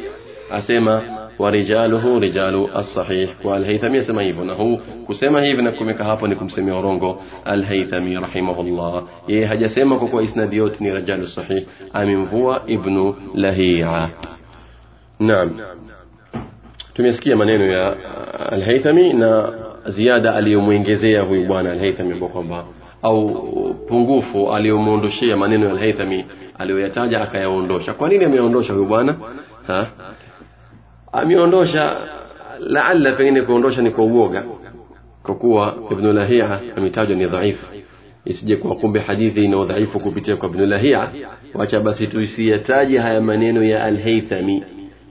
S1: اسما warijaluhu rijalu as-sahih. Walhaithami asema hivyo na huu kusema hivi na kumeka hapo ni kumsemea urongo alhaithami rahimahullah. Yeye hajasema kwa kuwa isnadi yote ni rijalu sahih. Amemvua ibnu lahia. Naam. Tumesikia maneno ya uh, alhaithami na ziada aliyomwongezea huyu bwana alhaithami kwa kwamba au pungufu aliyomuondoshia maneno ya alhaithami aliyoyataja akayaondosha. Kwa nini ameondosha huyu bwana? Ha? Ameondosha laalla pengine kuondosha ni kwa uoga kwa kuwa Ibn Lahia ametajwa ni dhaifu. Isije kuwa kumbe hadithi ina udhaifu kupitia kwa Ibn Lahia. Wacha basi tusiyataje haya maneno ya Al-Haythami.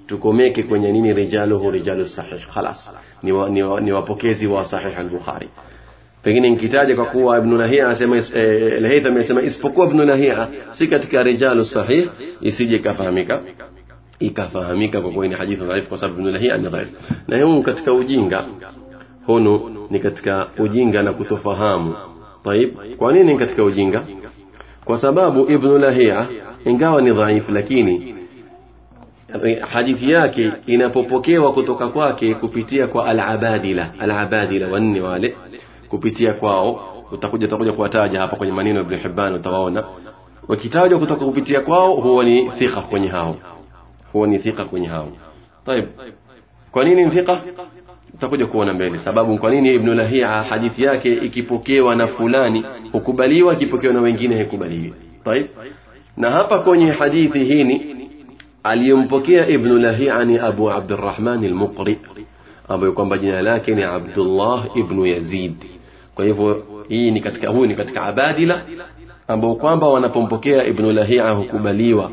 S1: Tukomeke kwenye nini? Rijaluhu rijalu sahih. Khalas. Ni, wa, ni, wa, ni wapokezi wa sahih al-Bukhari. Pengine nikitaja kwa kuwa Ibn Lahia anasema eh, Al-Haythami anasema isipokuwa Ibn Lahia si katika rijalu sahih isije ikafahamika ikafahamika kwa kuwa ni hadithi dhaifu kwa sababu Ibn Lahia ni dhaifu na hiyo katika ujinga hunu ni katika ujinga na kutofahamu طيب kwa nini katika ujinga kwa sababu Ibn Lahia ingawa ni dhaifu lakini hadithi yake inapopokewa kutoka kwake kupitia kwa al-abadila al-abadila wanne wale kupitia kwao utakuja utakuja kuwataja hapa kwenye maneno ya Ibn Hibban utawaona wakitajwa kutoka kupitia kwao huwa ni thika kwenye hao huwa ni thika kwenye hao طيب kwa nini ni thika utakuja kuona mbele sababu kwa nini Ibn Lahia hadithi yake ikipokewa na fulani hukubaliwa ikipokewa na wengine haikubaliwi طيب na hapa kwenye hadithi hii aliyompokea Ibn Lahia ni Abu Abdurrahman al-Muqri ambaye kwamba jina lake ni Abdullah ibn Yazid kwa hivyo hii ni katika huyu ni katika abadila ambao kwamba wanapompokea Ibn Lahia hukubaliwa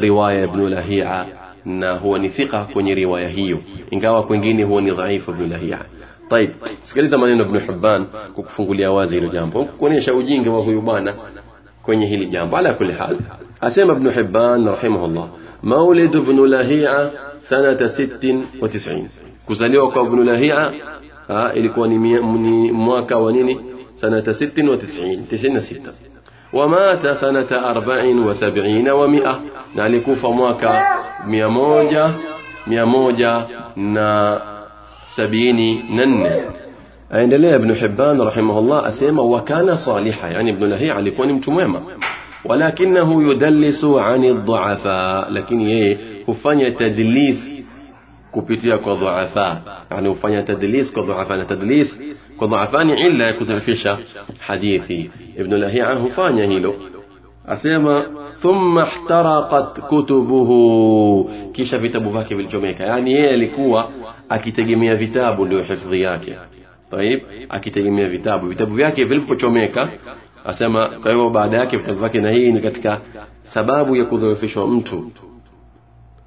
S1: Riwaya Ibn Lahia na huwa ni thika kwenye riwaya hiyo ingawa kwingine huwa ni dhaifu Ibn Lahia طيب sikiliza maneno Ibn Hibban kukufungulia wazi hilo jambo kuonyesha ujinga wa huyu bwana kwenye hili jambo ala kulli hal asema Ibn Hibban rahimahullah مولد ابن لهيعة سنة ست وتسعين kuzaliwa kwa Ibn Lahia ilikuwa ni mwaka wa nini sanata 96 96 ومات سنة أربع وسبعين ومئة. نالكو فمواك مياموجا مياموجا نا سبيني نن. عند الله ابن حبان رحمه الله أسيما وكان صالحا. يعني ابن لهيع لكوني متمومة ولكنه يدلس عن الضعفاء. لكن يه كفاني تدليس kupitia kwa dhuafa yani hufanya tadlis kwa dhuafa na tadlis kwa dhuafa ni illa ya kudhifisha hadithi ibn lahia hufanya hilo asema thumma ihtaraqat kutubuhu kisha vitabu vyake vilichomeka yani yeye alikuwa akitegemea vitabu ndio hifadhi yake طيب akitegemea vitabu vitabu vyake vilipochomeka asema kwa hivyo baada yake vitabu vyake na hii ni katika sababu ya kudhoofishwa mtu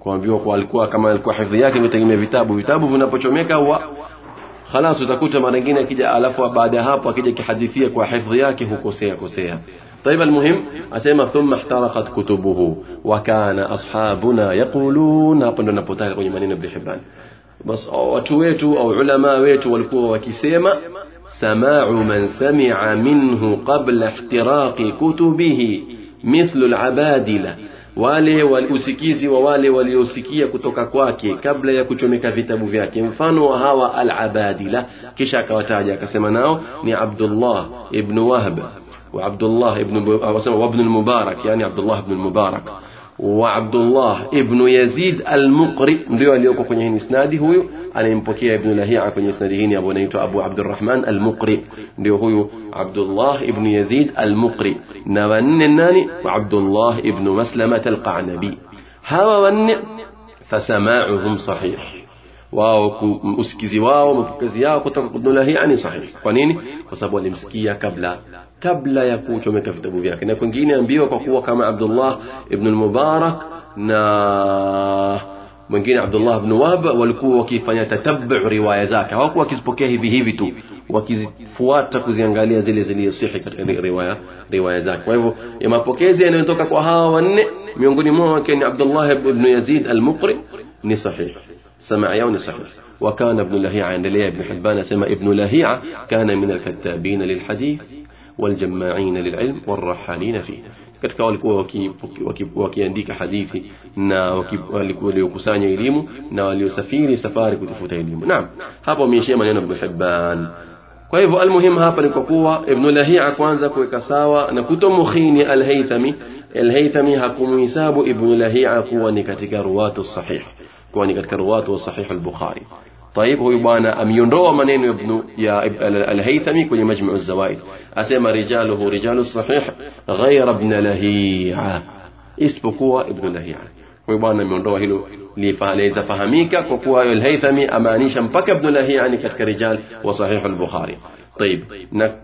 S1: kuambiwa kwa alikuwa kama alikuwa hifadhi yake imetegemea vitabu vitabu vinapochomeka huwa خلاص utakuta mara nyingine akija alafu baada ya hapo akija kihadithia kwa hifadhi yake hukosea kosea طيب المهم أسمى ثم احترقت كتبه وكان أصحابنا يقولون hapo ndo napotaka kwenye maneno ya Hibban bas watu wetu au ulama wetu walikuwa wakisema سماع من سمع منه قبل احتراق كتبه مثل العبادلة wale usikizi wa wale waliosikia kutoka kwake kabla ya kuchomeka vitabu vyake mfano wa hawa al-abadila kisha akawataja akasema nao ni Abdullah ibn Wahb wa Abdullah ibn wasema wa ibn al-Mubarak yani Abdullah ibn al-Mubarak wa Abdullah ibn Yazid al-Muqri ndio aliyoko kwenye hii isnadi huyu anayempokea Ibn Lahia kwenye isnadi hii ambaye anaitwa Abu Abdurrahman al-Muqri ndio huyu Abdullah ibn Yazid al-Muqri na wanne nani Abdullah ibn Maslama al-Qanabi hawa wanne fasama'uhum sahih wao usikizi wao mapokezi yao kutoka kwa Ibn Lahia ni sahihi kwa nini kwa sababu alimsikia kabla kabla ya kuchomeka vitabu vyake na kwingine ambiwa kwa kuwa kama Abdullah ibn al-Mubarak na mwingine Abdullah ibn Wahb walikuwa wakifanya tatabu riwaya zake hawakuwa wakizipokea hivi hivi tu wakizifuata kuziangalia zile zilizosihi katika riwaya riwaya zake kwa hivyo ya mapokezi yanayotoka kwa hawa wanne miongoni mwao ni Abdullah ibn Yazid al-Muqri ni sahihi سمع يوني صحيح وكان ابن لهيعة عند ابن حبان سمع ابن لهيعة كان من الكتابين للحديث والجماعين للعلم والرحالين فيه katika walikuwa wakiandika hadithi na waliokusanya elimu na waliosafiri safari kutafuta elimu naam hapo ameishia maneno ibn Hibban kwa hivyo almuhim hapa ni kwa kuwa ibn Lahia kwanza kuweka sawa na kutomukhini al-Haythami al-Haythami hakumuhisabu ibn Lahia kuwa ni katika ruwatu sahih kuwa ni katika ruwatu wa sahih al-Bukhari طيب هو بانا أم ينروى منين ابن يا الهيثمي؟ كل مجمع الزوائد. أسمى رجاله رجال الصحيح غير ابن لهيعة. إسبقوا ابن لهيعة. هو بانا من روى هلو ليفهليز فهميك كقوى الهيثمي أماني شمفك ابن لهيعة نكتك رجال وصحيح البخاري. طيب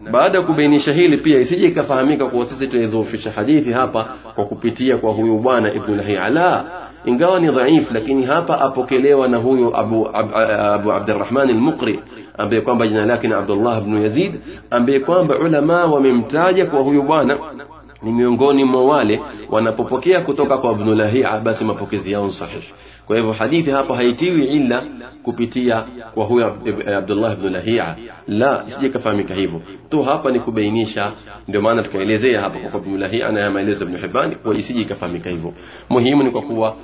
S1: بعد كبين شهيل بي يسيجي كفهميك كو سيسي تنظر في الحديث هابا. وكبتيا وهو يبانا ابن لهيعة. لا. Ingawa ni dhaif lakini hapa apokelewa na huyo Abu, Abu, Abu Abdurrahman al-Muqri ambaye kwamba jina lake ni Abdullah ibn Yazid ambaye kwamba ulama wamemtaja kwa huyu bwana ni miongoni mwa wale wanapopokea kutoka kwa Ibn Lahia. Basi mapokezi yao sahihi kwa hivyo hadithi hapo haitiwi illa kupitia kwa huyo Abdullah ibn Lahia la isije kafahamika hivyo. Tu hapa ni kubainisha ndio maana tukaelezea hapa kwa Ibn Lahia na maelezo Ibn Hibban kwa isije kafahamika hivyo. Muhimu ni kwa kuwa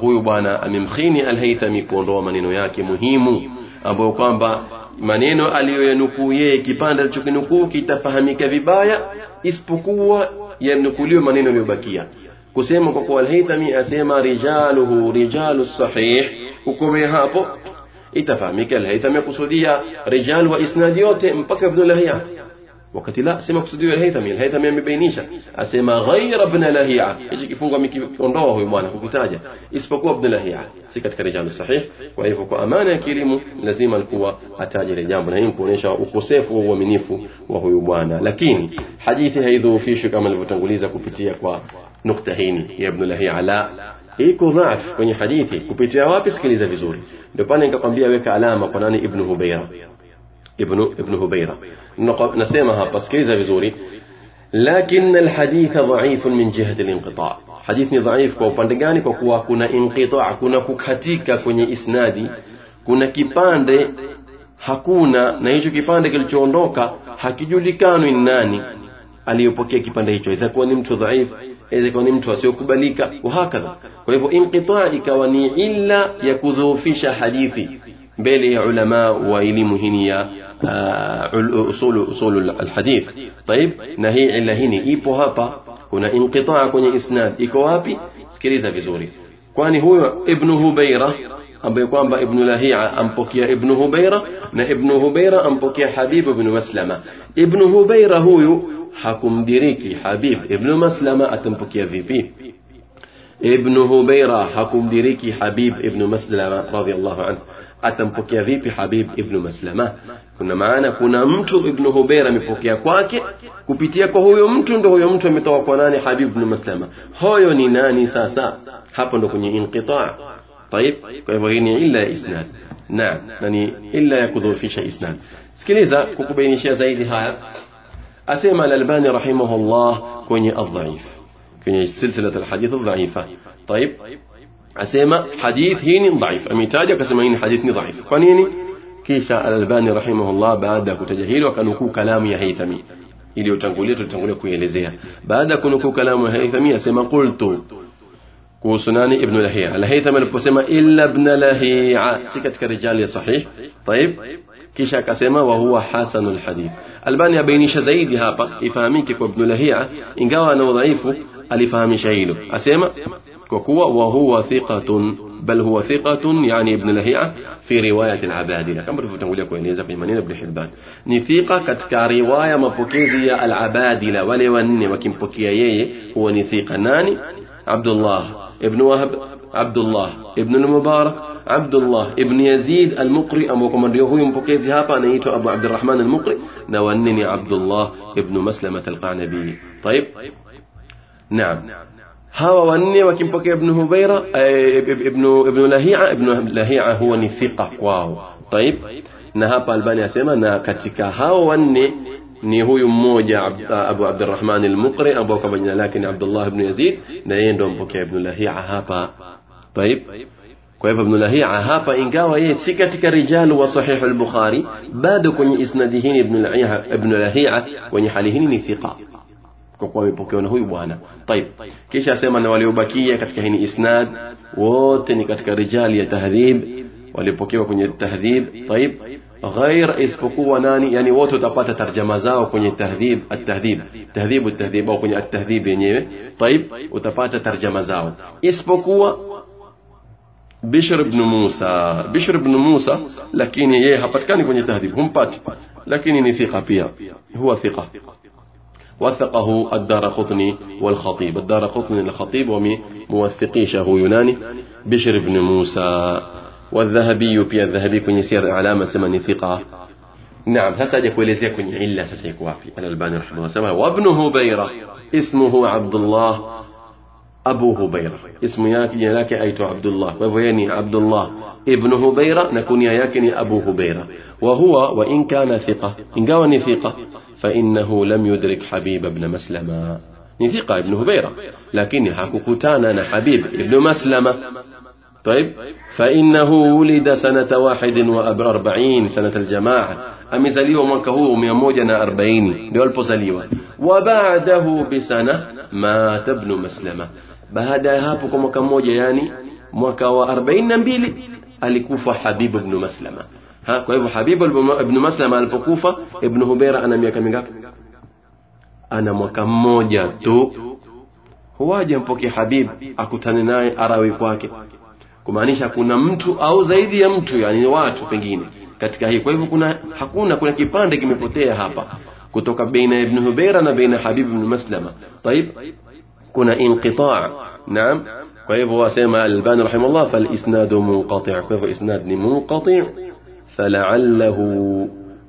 S1: huyu bwana amemkhini al-Haythami kuondoa maneno yake muhimu ambayo kwamba maneno aliyoyanukuu yeye kipande alichokinukuu kitafahamika vibaya isipokuwa yanukuliwe maneno yaliyobakia kusema kwa kuwa al-Haythami asema rijaluhu rijalu sahih ukomea hapo itafahamika al-Haythami akusudia rijal wa isnadi yote mpaka ibn Lahiya wakati la sema kusudia al-Haythami al-Haythami amebainisha asema ghayra ibn Lahiya hichi kifungo amekiondoa huyu bwana kukitaja isipokuwa ibn Lahiya si katika rijal sahih kwa hivyo kwa amana ya kielimu lazima alikuwa ataje ile jambo na hii kuonesha ukosefu wa uaminifu wa huyu bwana lakini hadithi haidhoofishwi kama nilivyotanguliza kupitia kwa nukta hii ya ibn Lahiya la iko dhaf kwenye hadithi kupitia wapi sikiliza vizuri ndio pale nikakwambia weka alama kwa nani ibn Hubayra ibn ibn Hubayra nasema hapa sikiliza vizuri لكن الحديث ضعيف من جهة الانقطاع حديث ضعيف kwa upande gani kwa kuwa kuna inqita kuna kukatika kwenye isnadi kuna kipande hakuna na hicho kipande kilichoondoka hakijulikani ni nani aliyopokea kipande hicho inaweza kuwa ni mtu dhaifu inaweza ni mtu asiyokubalika wahakadha kwa hivyo inqitaa ikawa ni illa ya kudhoofisha hadithi mbele ya ulama wa elimu hini ya usul usul alhadith طيب na hii illa hini ipo hapa kuna inqitaa kwenye isnad iko wapi sikiliza vizuri kwani huyo ibn hubaira ambaye kwamba ibn lahia ampokea ibn hubaira na ibn hubaira ampokea habib ibn maslama ibn hubaira huyu حكمدريكي حبيب ابن مسلمة أتنبك يذيبي ابن هبيرة حكمدريكي حبيب ابن مسلمة رضي الله عنه. أتنبك يذيبي حبيب ابن مسلمة. كنا معانا كنا متو ابن هبيرة مفوكيا كواكي. كوبيتيا كهو يمتو اندو يمتو متوقناني حبيب ابن مسلمة. هو ناني ساسا. حقا نكوني انقطاع. طيب كيفغيني إلا إسناد؟ نعم يعني إلا يكذو في شيء إسناد. سكنيزا كوكو بيني شيء زايد هاير أسيما الألباني رحمه الله كوني الضعيف. كوني سلسلة الحديث الضعيفة. طيب أسيما حديث هيني ضعيف. أمي تاجا كسيما هيني حديثني ضعيف. كونيني كيسا الألباني رحمه الله بعد كتجهيل وكنكو كلام يا هيثمي إلي وتنقولي تنقولي كويلزيها بعد كنكو كلام يا هيثمي أسيما قلت كوسناني ابن لهيعة لهيثم البسيما إلا ابن لهيعة سكت رجالي صحيح. طيب. Kisha akasema wa huwa hasanul hadith albani abainisha zaidi hapa ifahamike kwa ibn lahia ingawa ana udhaifu alifahamisha hilo asema kwa kuwa wa huwa thiqatun bal huwa thiqatun yani ibn lahia fi riwayat al-abadila kama tulivyotangulia kueleza kwenye maneno ibn hibban ni thiqa katika riwaya mapokezi ya al-abadila wale wanne wakimpokea yeye huwa ni thiqa nani abdullah ibn wahab abdullah ibn al-mubarak عبد الله ابن يزيد المقري أم وكمان ريوه يمبقيزي هابا نيتو أبو عبد الرحمن المقري نونني عبد الله ابن مسلمة القعنبي طيب نعم هاو وني وكم ابن هبيرة ابن ابن لهيعة ابن لهيعة هو نثقة واو طيب نهاب الباني سما نا كتك هاو وني نهو يموج أبو عبد الرحمن المقري أبو كمان لكن عبد الله بن يزيد نيندم بكي ابن لهيعة هابا طيب, طيب. Kwa hivyo ibn Lahia hapa ingawa yeye si katika rijalu wa sahih al-Bukhari bado kwenye isnadi hii ibn Lahia ibn Lahia kwenye hali hii ni thiqa kwa kuwa amepokewa na huyu bwana طيب kisha asema na waliobakia katika hii isnad wote ni katika rijali ya tahdhib waliopokewa kwenye tahdhib طيب غير isipokuwa nani yani wote utapata tarjama zao kwenye tahdhib at-tahdhib tahdhib at-tahdhib au kwenye at-tahdhib yenyewe طيب utapata tarjama zao isipokuwa Bishr ibn Musa. Bishr ibn Musa lakini yeye hapatikani kwenye tahdhib humpati. Lakini ni thika pia. Huwa thika وثقه الدار قطني والخطيب الدار قطني الخطيب وموثقي شهو يوناني بشر بن موسى والذهبي في الذهبي كن يسير علامة سمني ثقة نعم هسا يقول لي كن إلا سيكوافي الألباني رحمه الله وابن هبيرة اسمه عبد الله أبو هبيرة. اسم ياكي ياك أيت عبد الله وفيني عبد الله ابن هبيرة نكون ياكني أبو هبيرة. وهو وإن كان ثقة. إن كان ثقة فإنه لم يدرك حبيب بن مسلمة. ثقة ابن هبيرة. لكن حكوكتانا حبيب ابن مسلمة. طيب؟ فإنه ولد سنة واحد وأربعين سنة الجماعة. amezaliwa mwaka huu mia moja na arobaini ndio alipozaliwa wa baadahu bisana baada ya hapo kwa mwaka mmoja yani mwaka wa arobaini na mbili alikufa habibu bnu maslama ha kwa hivyo habibu ibnu maslama alipokufa ibnu hubeira ana miaka mingapi ana mwaka mmoja tu huwaje mpoke habib akutane naye arawi kwake kumaanisha kuna mtu au zaidi ya mtu yani watu pengine katika hii kwa hivyo kuna hakuna kuna kipande kimepotea hapa kutoka baina ibn hubeira na baina habib ibn maslama طيب كنا انقطاع. نعم. طيب، كيف هو سيما البان رحمه الله فالإسناد منقطع. فهو إسناد منقطع؟ فلعله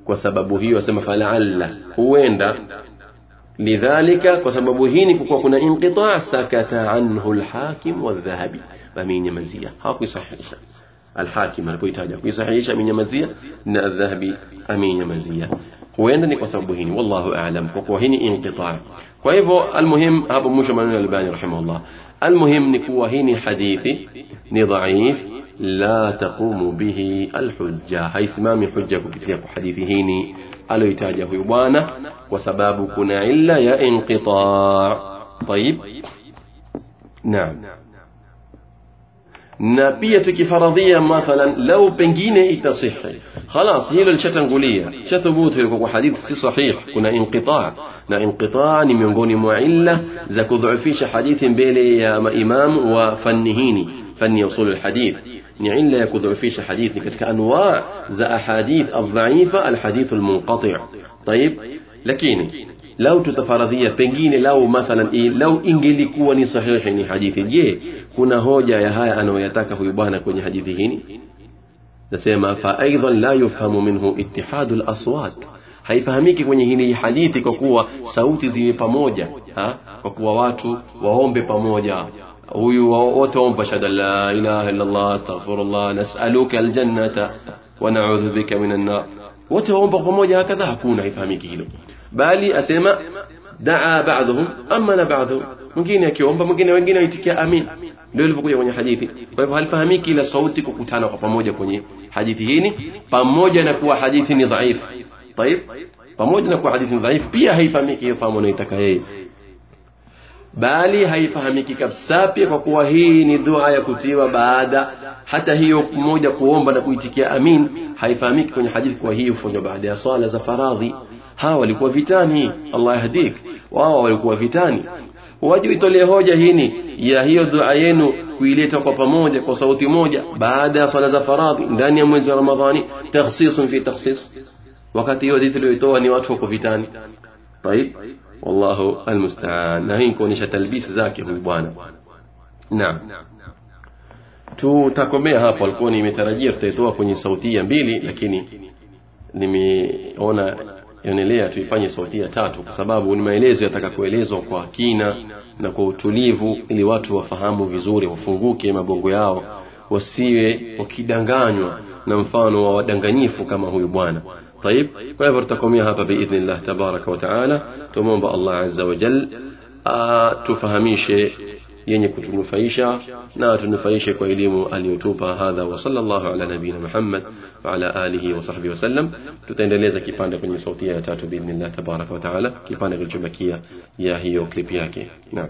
S1: كسببه هي وسمى فلعل ده؟ لذلك كسببه هيني كوكو كنا انقطاع. سكت عنه الحاكم والذهبي. فمين يمزية. هاكو صحيح. الحاكم هاكو يتاجه هاكو صحيح. من يمزية؟ ان الذهبي. أمين يمزية. وين ني وسبب والله أعلم. كوكو انقطاع. Kwa hivyo almuhim hapo mwisho maneno ya albani rahimahullah almuhim ni kuwa hini hadithi ni dhaif la taqumu bihi alhujja haisimami hujja kupitia kwa hadithi hini aloitaja huyu bwana kwa sababu kuna illa ya inqita طيب نعم na pia tukifaradhia mathalan lau pengine itasihi خلاص hilo lishatangulia shathubutu ilikuwa kwa hadithi si sahih kuna inqita na inqita ni miongoni mwa illa za kudhoofisha hadithi mbele ya maimamu wa fannihini fanni ya usul alhadith ni illa ya kudhoofisha hadithi katika anwa za ahadith aldhaifa alhadith almunqati طيب lakini lau tutafaradhia pengine lau mathalan lau ingelikuwa ni sahihi ni hadithi je kuna hoja ya haya anayoyataka huyu bwana kwenye hadithi hii nasema fa aidan la yufhamu minhu ittihadu al-aswat haifahamiki kwenye hili hadithi kwa kuwa sauti ziwe pamoja ha? kwa kuwa watu waombe pamoja huyu wote waomba shahada la ilaha illa Allah astaghfirullah nas'aluka aljannata wa na'udhu bika minan nar wote waomba pamoja hakadha hakuna haifahamiki hilo bali asema daa ba'dhum amana ba'dhum mwingine akiomba mwingine wengine waitikia amin ndio ilivyokuja kwenye hadithi kwa hivyo halifahamiki ila sauti kukutana kwa pamoja kwenye hadithi hii pamoja na kuwa hadithi ni dhaifu طيب pamoja na kuwa hadithi ni dhaifu pia haifahamiki hiyo fahamu anaitaka yeye bali haifahamiki kabisa pia kwa kuwa hii ni dua ya kutiwa baada hata hiyo mmoja kuomba na kuitikia amin haifahamiki kwenye hadithi kwa hii hufanywa baada ya swala za faradhi hawa walikuwa vitani Allah yahdik wao walikuwa vitani waje uitolee hoja hini ya hiyo dua yenu kuileta kwa pamoja kwa sauti moja baada ya swala za faradhi ndani ya mwezi wa Ramadhani takhsisun fi takhsis wakati hiyo hadithi iliyotoa ni watu wako vitani طيب والله المستعان na hii kuonyesha talbisi zake huyu bwana naam tutakomea hapo alikuwa nimetarajia tutaitoa kwenye sauti ya mbili lakini nimeona endelea tuifanye sauti ya tatu kwa sababu ni maelezo yataka kuelezwa kwa kina na kwa utulivu ili watu wafahamu vizuri wafunguke mabongo yao wasiwe wakidanganywa na mfano wa wadanganyifu kama huyu bwana طيب kwa hivyo tutakomea hapa باذن الله تبارك وتعالى tumomba Allah azza wa jal tufahamishe yenye kutunufaisha ناتنفيش كويليمو اليوتوبا هذا وصلى الله على نبينا محمد وعلى آله وصحبه وسلم. تتندلز كي باندا بني صوتية تاتو بإذن الله تبارك وتعالى. كي باندا بالجمكية يا هيو كليبياكي. نعم.